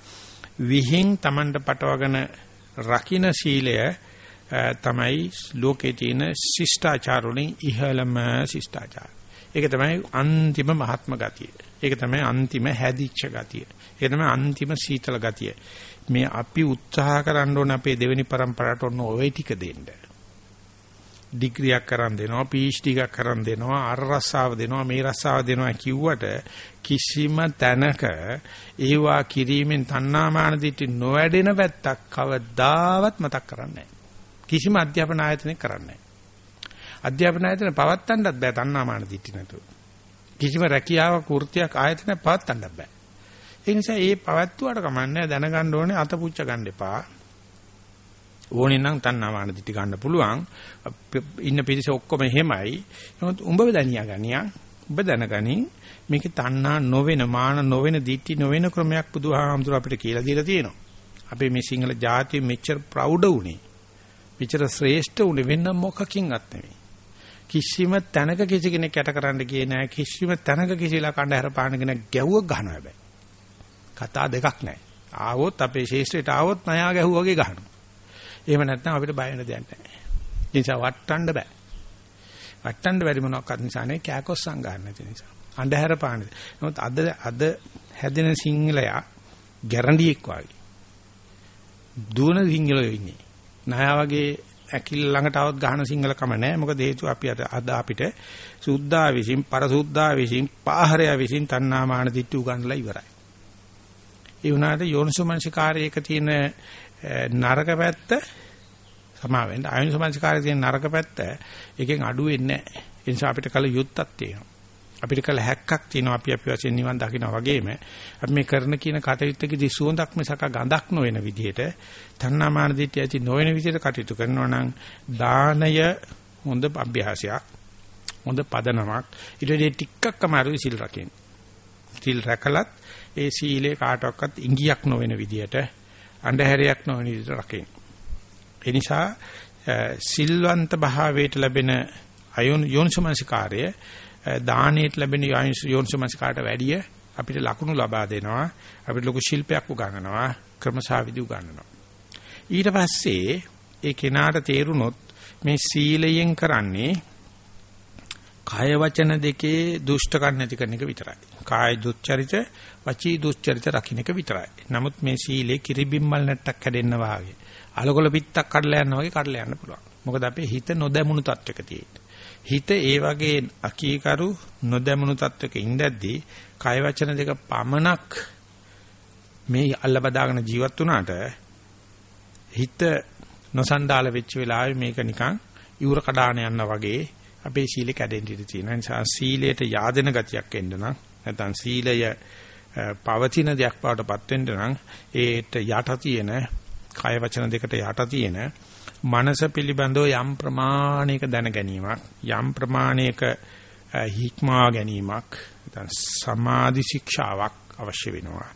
විහිං Tamanට පටවගෙන රකින්න සීලය තමයි ලෝකේ තියෙන ශිෂ්ටාචාර වලින් ඉහළම ශිෂ්ටාචාර. ඒක තමයි අන්තිම මහත්ම ගතිය. ඒක තමයි අන්තිම හැදිච්ච ගතිය. ඒක තමයි අන්තිම සීතල ගතිය. මේ අපි උත්සාහ කරන්න ඕන අපේ දෙවෙනි પરම්පරාවට ඔන්න ওই ටික දෙන්න. ඩිග්‍රියක් කරන් දෙනවා, PhD එකක් කරන් දෙනවා, අර රස්සාව දෙනවා, මේ රස්සාව දෙනවා කිව්වට කිසිම තැනක ඒවා කිරීමෙන් තණ්හාමාන දිටි නොවැඩෙන පැත්තක් කවදාවත් මතක් කරන්නේ නැහැ. කිසිම අධ්‍යාපන ආයතනයක් කරන්නේ නැහැ. අධ්‍යාපන ආයතන පවත්තන්නත් බෑ තණ්හාමාන දිටි නැතුව. කිසිම රැකියාවක් වෘත්තියක් ආයතනයක් පවත්තන්නත් බෑ. ඒ නිසා ඒ පවත්තුවට කමන්නේ දැනගන්න ඕනේ අත පුච්ච ගන්න එපා. ඕනේ නම් තණ්හාමාන දිටි ගන්න පුළුවන්. ඉන්න පිරිස ඔක්කොම එහෙමයි. නමුත් උඹ දනියා ගනියා. උඹ දැනගනින් මේකේ තණ්හා නොවෙන මාන නොවෙන දිටි නොවෙන ක්‍රමයක් බුදුහාමුදුර අපිට කියලා දීලා තියෙනවා. අපේ මේ සිංහල ජාතිය මෙච්චර ප්‍රෞඩ උනේ. මෙච්චර ශ්‍රේෂ්ඨ උනේ වෙන මොකකින්වත් නෙවෙයි. කිසිම තැනක කිසි කෙනෙක් යට කරන්න ගියේ නැහැ. කිසිම තැනක කිසිලා කණ්ඩ හැර පාන කෙනෙක් ගැව්වක් ගහනවා හැබැයි. කතා දෙකක් නැහැ. ආවොත් අපේ ශේෂ්ත්‍රයට ආවොත් නයා ගැහුවා වගේ ගහනවා. එහෙම නැත්නම් අපිට බය වෙන දෙයක් නැහැ. ඒ නිසා වටන්න බෑ. වටන්න බැරි මොනවාක්වත් නිසා නේ කෑකොස් සංගාන නැති නිසා. අන්ධහැර පාන. නමුත් අද අද හැදෙන සිංහලයා ගැරන්ඩියෙක් වගේ. දුවන සිංහලයෝ ඉන්නේ. නයා වගේ ඇකිල්ල ළඟට આવත් ගහන සිංහල කම නැහැ. මොකද හේතුව අපි අද අපිට සුද්ධා විසින් පරසුද්ධා විසින් පාහරය විසින් තණ්හාමාන දිට්ඨි උගන්ලා ඉවරයි. ඒ වුණාට යෝනිසෝමනසිකාරයක තියෙන නරක පැත්ත සමාවෙන්න ආයෝනිසෝමනසිකාරයේ තියෙන නරක පැත්ත එකෙන් අඩු වෙන්නේ නැහැ. ඒ නිසා අපිට කල යුත්තක් තියෙනවා. අපිට කල හැක්කක් තියෙනවා අපි අපි වශයෙන් නිවන් දකින්න වගේම අපි මේ කරන කියන කටයුත්තකදී සුවඳක් මිසක ගඳක් නොවන විදිහට තණ්හාමාන දිට්ඨිය ඇති නොවන විදිහට කටයුතු කරනවා නම් දානය හොඳ අභ්‍යාසයක් හොඳ පදනමක් ඊට වඩා ටිකක් අමාරුයි සිල් රකින්න. සිල් රැකලත් ඒ සීලේ කාටවත් ඉංගියක් නොවන විදියට අන්ධහැරයක් නොවන විදියට රකින්න. ඒ නිසා සිල්වන්ත භාවයට ලැබෙන අයෝන යෝනිසමනසිකාරය දානයට ලැබෙන යෝනිසමනසිකාරට වැඩිය අපිට ලකුණු ලබා දෙනවා අපිට ලොකු ශිල්පයක් උගන්වනවා ක්‍රමසාවිදි උගන්වනවා ඊට පස්සේ ඒ කෙනාට තේරුනොත් මේ සීලයෙන් කරන්නේ කාය වචන දෙකේ දුෂ්ටකම් නැති කරන එක විතරයි. කාය දුස්චරිත, වචී දුස්චරිත රකින්න එක විතරයි. නමුත් මේ සීලේ කිරිබිම්මල් නැට්ටක් කැඩෙන්න වාගේ. අලකොල පිටක් කඩලා යනවා වගේ කඩලා යන්න පුළුවන්. මොකද අපේ හිත නොදැමුණු තත්වයක තියෙන්නේ. හිත ඒ වගේ අකීකරු නොදැමුණු තත්වයක ඉඳද්දී කාය වචන දෙක පමණක් මේ අල්ල බදාගෙන ජීවත් වුණාට හිත නොසන්ඩාල වෙච්ච වෙලාවේ මේක නිකන් ඉවුර කඩාන යනවා වගේ අපේ සීලය කැඩෙන්න ඉඩ තියෙනවා. ඒ නිසා සීලයට yaadena ගතියක් එන්න නම් නැත්නම් සීලය පවතින දෙයක් බවටපත් වෙන්න නම් ඒට යට තියෙන කය වචන දෙකට යට තියෙන මනස පිළිබඳව යම් ප්‍රමාණයක දැන ගැනීමක් යම් ප්‍රමාණයක හික්මා ගැනීමක් නැත්නම් සමාධි ශික්ෂාවක් අවශ්‍ය වෙනවා.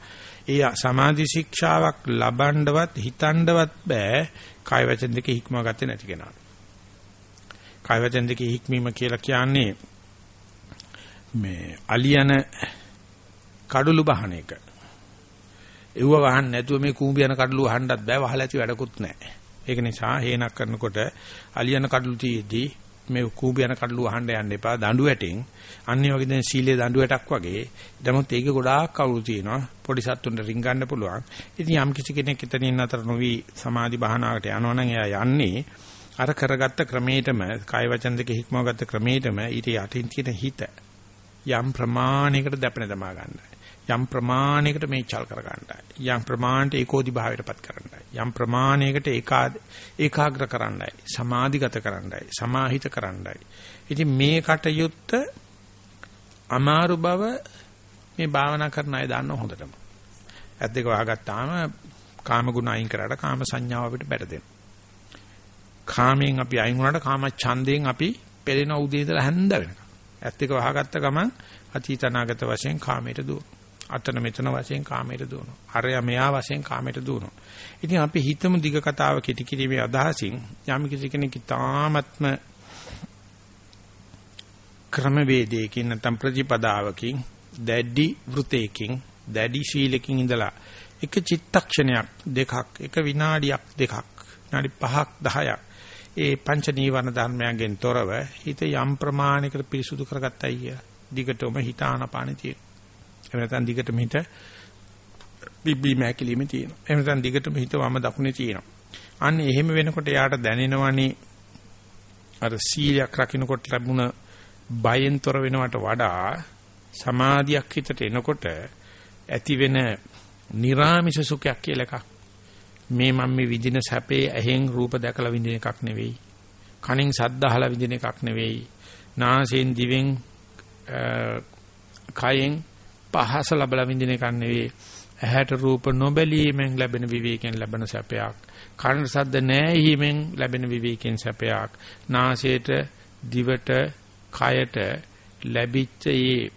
ඒ සමාධි ශික්ෂාවක් ලබන්නවත් හිතන්නවත් බෑ කය වචන දෙක හික්මා ගත්තේ නැති කෙනාට. කය වචන දෙකේ හික්මීම කියලා කියන්නේ මේ අලියන කඩළු බහන එක. එව්ව වහන්න නැතුව මේ කූඹි යන කඩලු වහන්නත් බෑ වහලා ඇති වැඩකුත් නැහැ. ඒක නිසා හේනක් කරනකොට අලියන කඩලු තියේදී මේ කූඹි යන කඩලු වහන්න යන්න එපා දඬු වැටෙන්. අන්නේ වගේ දැන් සීලේ දඬු වැටක් වගේ. නමුත් ඒක ගොඩාක් කවුරු තියෙනවා. පොඩි සත්තුන්ට රින් ගන්න පුළුවන්. ඉතින් යම් කිසි කෙනෙක් එතනින් අතර නොවි සමාධි භාවනාවට යනවා නම් එයා යන්නේ අර කරගත්ත ක්‍රමයටම කාය වචන දෙක හික්මවගත්ත ක්‍රමයටම ඊට යටින් තියෙන හිත යම් ප්‍රමාණයකට දැපෙන දමා ගන්නයි. යම් ප්‍රමාණයකට මේචල් කර ගන්නයි. යම් ප්‍රමාණයට ඒකෝදි භාවයටපත් කරන්නයි. යම් ප්‍රමාණයකට ඒකා ඒකාග්‍ර කරන්නයි. සමාධිගත කරන්නයි. සමාහිත කරන්නයි. ඉතින් මේ කටයුත්ත අමාරු බව මේ භාවනා කරන අය දන්න හොඳටම. ඇත් දෙක වහගත්තාම කාම ගුණ අයින් කරාට කාම සංඥාව අපිට බැටදෙනවා. කාමයෙන් අපි අයින් වුණාට කාම ඡන්දයෙන් අපි පෙළෙන උදේ ඉඳලා හැන්ද වෙනකම්. ඇත් දෙක වහගත්ත ගමන් අතීත අනාගත වශයෙන් කාමයට දුවනවා. අතන මෙතන වශයෙන් කාමයට දුවනවා. අරය මෙයා වශයෙන් කාමයට දුවනවා. ඉතින් අපි හිතමු දිග කතාව කෙටි කිරීමේ අදහසින් යම් කිසි කෙනෙක් තාමත්ම ක්‍රමවේදයකින් නැත්නම් ප්‍රතිපදාවකින් දැඩි වෘතයකින් දැඩි ශීලකින් ඉඳලා එක චිත්තක්ෂණයක් දෙකක් එක විනාඩියක් දෙකක් විනාඩි 5ක් 10ක් ඒ පංච නීවරණ ධර්මයන්ගෙන් තොරව හිත යම් ප්‍රමාණයකට පිරිසුදු කරගත්තයි කිය. දිගටම හිත ආනපානෙ තියෙනවා. එහෙම නැත්නම් දිගටම හිත බිබ්බි මෑකිලිමේ තියෙනවා. එහෙම නැත්නම් දිගටම හිත වම දකුණේ තියෙනවා. අන්න එහෙම වෙනකොට යාට දැනෙනවනේ අර සීලයක් රකින්නකොට ලැබුණ බයෙන් තොර වෙනවට වඩා සමාධියක් හිතට එනකොට ඇති වෙන නිර්ාමිෂ සුඛයක් කියලා එකක්. මේ මම මේ විඳින සැපේ ඇහෙන් රූප දැකලා විඳින එකක් නෙවෙයි. කනින් ශබ්ද අහලා විඳින එකක් නෙවෙයි. නාසයෙන් දිවෙන් කයෙන් පහස ලැබලා විඳින එකක් නෙවෙයි. ඇහැට රූප නොබැලීමෙන් ලැබෙන විවේකයෙන් ලැබෙන සැපයක්. කනට ශබ්ද නැහිීමෙන් ලැබෙන විවේකයෙන් සැපයක්. නාසයට දිවට කයට ලැබිච්ච මේ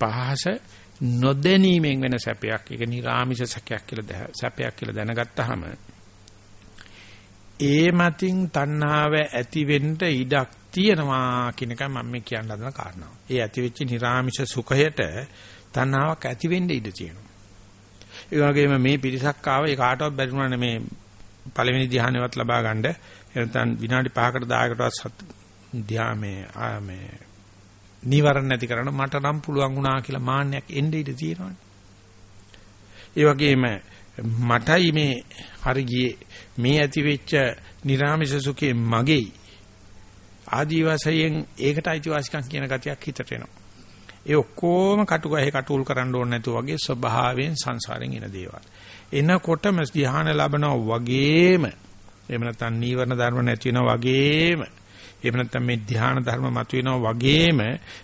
පහස නොදැනීමෙන් වෙන සැපයක් ඒක නිර්ාමිෂ සැකයක් කියලා සැපයක් කියලා දැනගත්තාම ඒ මතින් තණ්හාව ඇති වෙන්න ඉඩක් තියෙනවා කියන එක මම මේ කියන්න හදන කාරණාව. ඒ ඇති වෙච්ච නිර්ාමිෂ සුඛයට තණ්හාවක් ඇති වෙන්න ඉඩ තියෙනවා. ඒ වගේම මේ පිරිසක් ආව ඒ කාටවත් බැරි වුණානේ මේ පළවෙනි ධ්‍යානෙවත් ලබා ගන්න. එතන විනාඩි 5කට 10කටවත් ධ්‍යාමේ මේ නීවරණ නැති කරන්න මට නම් පුළුවන් වුණා කියලා මාන්නයක් එන්නේ ඉඳී තියෙනවානේ. ඒ වගේම මටයි මේ හරි ගියේ මේ ඇති වෙච්ච නිර්ාමිෂ සුඛේ මගේ ආදි වශයෙන් ඒකට අයිතිවාසිකම් කියන ගතියක් හිතට එනවා. ඒ ඔක්කොම කටුගහේ කටුල් කරන්න ඕනේ නැතුව වගේ ස්වභාවයෙන් සංසාරෙන් එන දේවල්. එනකොටම ධ්‍යාන ලැබනවා වගේම එහෙම නැත්නම් නීවරණ ධර්ම නැති වෙනවා වගේම එහෙම නැත්නම් මේ ධ්‍යාන ධර්ම මතුවෙනවා වගේම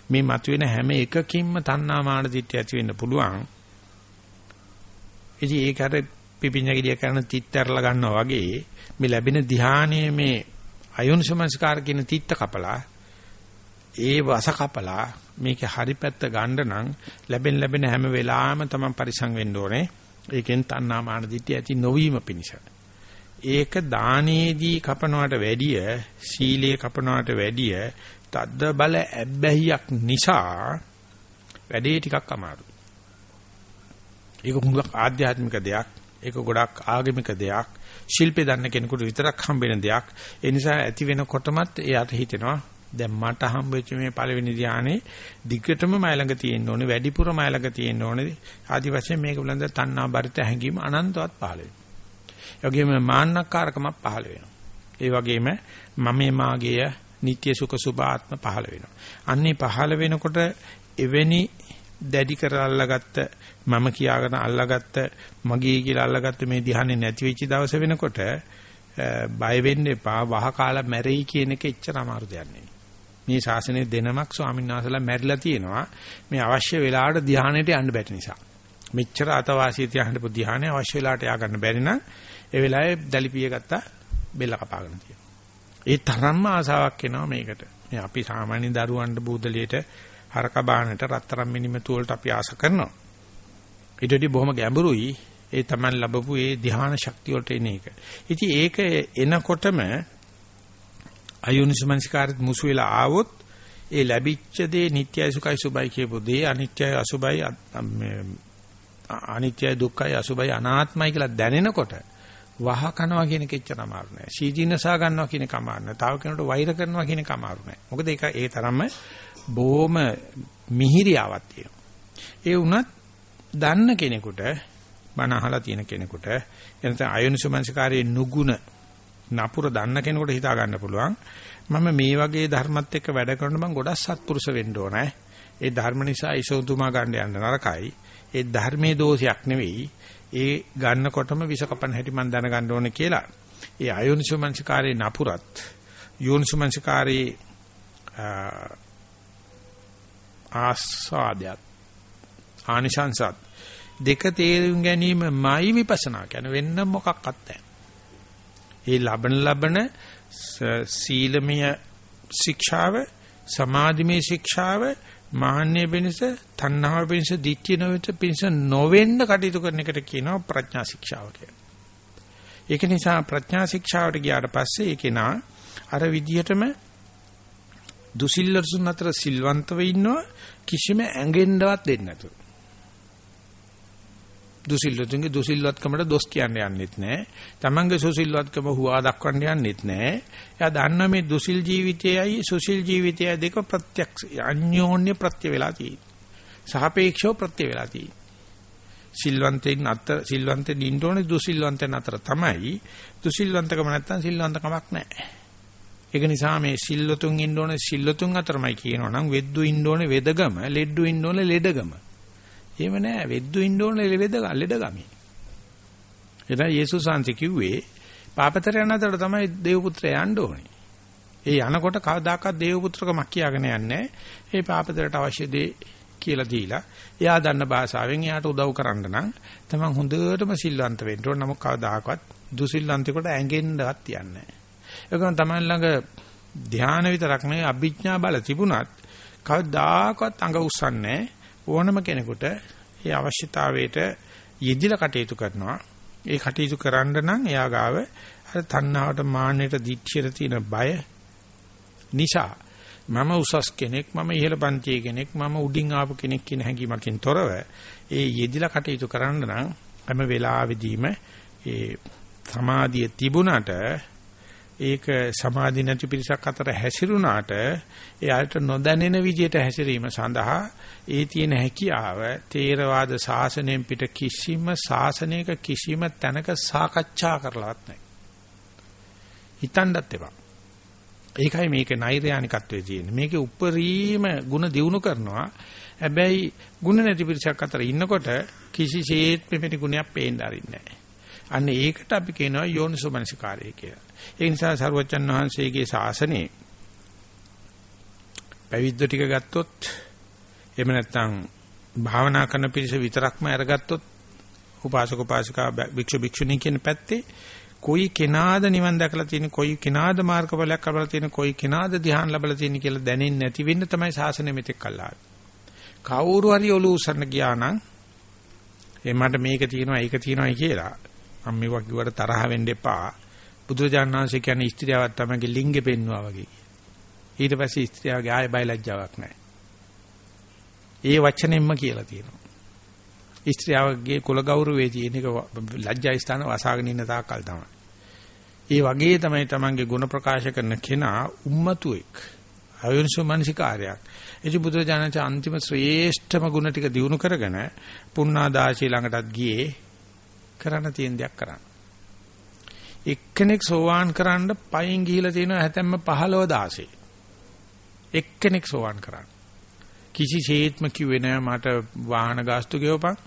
මේ මතුවෙන හැම එකකින්ම තණ්හා මාන දිට්ඨිය ඇති වෙන්න පුළුවන්. ඉතින් ඒකට පිපිඤ්ඤගිරිය කරන තිත්තරලා ගන්නවා වගේ මේ ලැබෙන ධ්‍යානයේ මේ අයෝනිසමස්කාර කියන තිත්ත කපලා ඒ වස කපලා මේකේ හරි පැත්ත ගන්න නම් ලැබෙන ලැබෙන හැම වෙලාවෙම තමයි පරිසං වෙන්න ඕනේ. ඒකෙන් තණ්හා මාන දිට්ඨිය ඇති නොවීම පිණිස. ඒක දානයේදී කපනවට වැඩිය සීලයේ කපනවට වැඩිය තද්ද බල ඇබ්බැහියක් නිසා වැඩේ ටිකක් අමාරුයි. ඒක හුඟක් ආධ්‍යාත්මික දෙයක්. ඒක ගොඩක් ආගමික දෙයක්. ශිල්පේ දන්න කෙනෙකුට විතරක් හම්බෙන දෙයක්. ඒ නිසා ඇති වෙනකොටමත් එයාට හිතෙනවා දැන් මට හම්බෙච්ච මේ පළවෙනි ධානයේ දිගටම මයි ළඟ තියෙන්න ඕනේ වැඩිපුර මයි ළඟ තියෙන්න ඕනේ ආදි වශයෙන් මේක බුලඳ තණ්හා බරිත හැඟීම අනන්තවත් පහළ වෙනවා ඒ වගේම මාන්නකාරකමක් පහළ වෙනවා. ඒ වගේම මමේ මාගේය නিত্য සුඛ සුභාත්ම පහළ වෙනවා. අන්නේ පහළ වෙනකොට එවැනි දැඩි කර අල්ලගත්ත මම කියාගෙන අල්ලගත්ත මගේ කියලා අල්ලගත්ත මේ ධ්‍යානෙ නැති වෙච්ච දවස වෙනකොට බය වෙන්න එපා වහ කාලා මැරෙයි කියන එක එච්චර අමාරු දෙයක් නෙවෙයි. මේ ශාසනයේ දෙනමක් ස්වාමීන් වහන්සේලා මැරිලා තියෙනවා මේ අවශ්‍ය වෙලාවට ධ්‍යානෙට යන්න බැරි නිසා. මෙච්චර අතවාසිය තියහන්න පු ධ්‍යානෙ අවශ්‍ය වෙලාවට යා ගන්න බැරි නම් ඒ වෙලාවේ දැලිපිය ගත්තා බෙල්ල කපාගෙන තියෙනවා. ඒ තරම්ම ආසාවක් එනවා මේකට. මේ අපි සාමාන්‍ය දරුවන්ට බූදලියට හරක බාහනට රත්තරන් මිනිමතු වලට අපි ආස කරනවා. ඊටදී බොහොම ගැඹුරුයි ඒ Taman ලැබපු ඒ ධ්‍යාන ශක්තිය වලට එන එක. ඉතින් ඒක එනකොටම අයෝනිසමනස්කාරත් මුසු වෙලා ආවොත් ඒ ලැබිච්ච දේ නිට්ටයයි සුඛයි සුබයි කියපු දේ අනිත්‍යයි අසුබයි අනිත්‍යයි දුක්ඛයි අසුභයි අනාත්මයි කියලා දැනෙනකොට වහ කනවා කියන එක එච්චර අමාරු නෑ. සීදීනසා ගන්නවා කියන එක අමාරු නෑ. තව කෙනෙකුට වෛර කරනවා කියන එක අමාරු නෑ. මොකද ඒක ඒ තරම්ම බොහොම මිහිරියාවක් තියෙනවා. ඒ වුණත් දන්න කෙනෙකුට බණ අහලා තියෙන කෙනෙකුට එනතන අයෝනිසමංසකාරයේ නුගුණ නපුර දන්න කෙනෙකුට හිතා ගන්න පුළුවන් මම මේ වගේ ධර්මත් එක්ක වැඩ කරනකොට මම ගොඩක් සත්පුරුෂ වෙන්න ඕනේ. ඒ ධර්ම නිසා ඊශෝතුමා ගන්න යන්න නරකයි. ඒ ධර්මයේ දෝෂයක් නෙවෙයි. ඒ ගන්නකොටම විෂ කපන හැටි මම දැනගන්න ඕනේ කියලා. ඒ අයෝනිසමංසකාරයේ නපුරත් යෝනිසමංසකාරයේ ආස්වාදයක් ආනිශංසත් දෙක තේරුම් ගැනීමයි විපස්සනා කියන වෙන්න මොකක්වත් නැහැ. ඒ ලබන ලබන සීලමය ශික්ෂාව සමාධිමය ශික්ෂාව මාන්නේ වෙනස තණ්හාව වෙනස දිට්ඨිය නොවෙත පිංස නොවෙන්න කටයුතු කරන එකට කියනවා ප්‍රඥා ශික්ෂාව කියලා. ඒක නිසා ප්‍රඥා ශික්ෂාවට ගියාට පස්සේ ඒකේ නා අර විදිහටම දුසිල්ලර්සුන් අතර සිල්වන්තව ඉන්නවා කිසිම ඇඟෙන්නවත් දෙන්නේ නැතුව. දුසිල්ලතුන්ගේ දුසිල්වත්කමට දොස් කියන්න යන්නෙත් නැහැ. තමන්ගේ සුසිල්වත්කම හුවා දක්වන්න යන්නෙත් නැහැ. එයා දන්නා මේ දුසිල් ජීවිතයයි සුසිල් ජීවිතයයි දෙක ප්‍රත්‍යක්ෂ අන්‍යෝන්‍ය ප්‍රත්‍ය වෙලා තියෙන්නේ. සාපේක්ෂව ප්‍රත්‍ය වෙලා තියෙන්නේ. සිල්වන්තයින් අතර සිල්වන්තෙන් ඉන්න ඕනේ දුසිල්වන්තයන් අතර තමයි. දුසිල්වන්තකම නැත්තම් සිල්වන්තකමක් නැහැ. ඒක නිසා මේ සිල්ලතුන් ඉන්න ඕනේ සිල්ලතුන් අතරමයි කියනවනම් වෙද්දු ඉන්න ඕනේ වෙදගම, ලෙඩ්ඩු ඉන්න ඕනේ ලෙඩගම. එහෙම නෑ වෙද්දු ඉන්න ඕනේ ලෙඩ ලෙඩගමි. එතන යේසුස් වහන්සේ කිව්වේ පාපතර යන අතර තමයි දේව පුත්‍රය යන්න ඕනේ. ඒ යනකොට කවදාකවත් දේව පුත්‍රකමක් කියාගෙන යන්නේ ඒ පාපතරට අවශ්‍ය දේ කියලා දීලා එයා දන්න භාෂාවෙන් එයාට උදව් කරන්න නම් තමන් හොඳටම සිල්වන්ත වෙන්න ඕන නමුත් කවදාකවත් දුසිල්වන්තෙකුට ඇඟෙන්නවත් තියන්නේ නැහැ. ඒකම තමන් ළඟ ධානය විතරක් නෙවෙයි අභිඥා බල තිබුණත් කවදාකවත් අඟ උස්සන්නේ ඕනම කෙනෙකුට ඒ අවශ්‍යතාවයට යෙදිලා කටයුතු කරනවා. ඒ කටයුතු කරන්න නම් එයා ගාව අර තණ්හාවට මාන්නයට දිච්චියට තියෙන බය නිසා මම උසස් කෙනෙක් මම ඉහළ පන්තියේ කෙනෙක් මම උඩින් ආපු කෙනෙක් කියන හැඟීමකින් තොරව ඒ යෙදිලා කටයුතු කරන්න නම් හැම වෙලාවෙදීම ඒ සමාධිය තිබුණට ඒක සමාධි නැති පිරිසක් අතර හැසිරුණාට එයාට නොදැනෙන විදිහට හැසිරීම සඳහා ඒ තියෙන හැකියාව තේරවාද ශාසනයෙන් පිට කිසිම ශාසනයක කිසිම තැනක සාකච්ඡා කරලවත් නැහැ. හිතන්නත් එපා. ඒකයි මේකේ නෛර්යානිකත්වයේ තියෙන්නේ. මේකේ උපරිම ಗುಣ දියුණු කරනවා. හැබැයි ಗುಣ නැති පිරිසක් අතර ඉන්නකොට කිසිසේත් මෙවැනි ගුණයක් පේන්න අරින්නේ නැහැ. අන්න ඒකට අපි කියනවා යෝනිසෝමනසිකාරය කියලා. ඒ නිසා සරුවච්චන් වහන්සේගේ ශාසනයේ පැවිද්ද ටික ගත්තොත් එහෙම නැත්නම් භාවනා කරන පිරිස විතරක්ම අරගත්තොත් උපාසක උපාසිකා භික්ෂු භික්ෂුණී කියන පැත්තේ කොයි කෙනාද නිවන් දැකලා තියෙන කොයි කෙනාද මාර්ගඵලයක් ලබලා තියෙන කොයි කෙනාද ධ්‍යාන ලැබලා තියෙන කියලා දැනෙන්නේ නැති වෙන්න තමයි ශාසනය මෙතෙක් කළා. කවුරු හරි ඔලු උසන්න ගියා නම් ඒ මට මේක තියෙනවා ඒක තියෙනවායි කියලා මම මේවා කිව්වට තරහ වෙන්න එපා. බුදුරජාණන් වහන්සේ කියන්නේ ස්ත්‍රියවක් තමයි ලිංගෙ පෙන්වුවා වගේ. ඊට පස්සේ ස්ත්‍රියගේ ආය බයලජ්ජාවක් නැහැ. ඒ වචනෙන්ම කියලා තියෙනවා. ස්ත්‍රියවගේ කුල ගෞරවයේ තියෙන එක ලැජ්ජා ස්ථාන වසාගෙන ඉන්න තාක්කල් තමයි. ඒ වගේ තමයි තමන්ගේ ගුණ ප්‍රකාශ කරන කෙනා උම්මතුෙක්. අයෝනිසෝ මනසිකාරයක්. එච බුදුරජාණන් අන්තිම ශ්‍රේෂ්ඨම ගුණ ටික දිනු කරගෙන පුණ්ණාදාශී ළඟටත් ගියේ කරන්න තියෙන දෙයක් කරන්න. එක්කෙනෙක් සෝවාන් කරන්න පයින් ගිහිලා තියෙනවා හැතැම්ම 15 16. එක්කෙනෙක් සෝවාන් කරන්න. කිසිසේත්ම කිව්වේ නෑ මට වාහන ගාස්තු ගෙවපන්.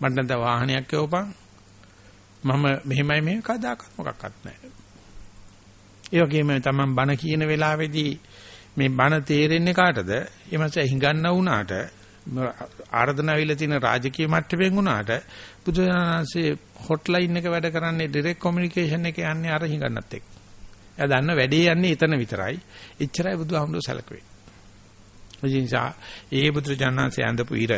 මට නැත්නම් වාහනයක් ගෙවපන්. මම මෙහෙමයි මේ කදාකත් මොකක්වත් නෑ. ඒ වගේම තමන් බණ කියන වෙලාවේදී මේ බණ තේරෙන්නේ කාටද? එමස හිඟන්න වුණාට ආර්දනා විල තියෙන රාජකීය මට්ටමින් වුණාට බුදුරජාණන්සේ හොට්ලයින් එක වැඩ කරන්නේ ඩිරෙක්ට් කොමියුනිකේෂන් එක යන්නේ අර හිඟන්නත් එක්ක. එයා දන්න වැඩේ යන්නේ එතන විතරයි. එච්චරයි බුදුහාමුදුරුවෝ සැලකුවේ. ඒ නිසා ඒ බුදුරජාණන්සේ ඇඳපු ඉර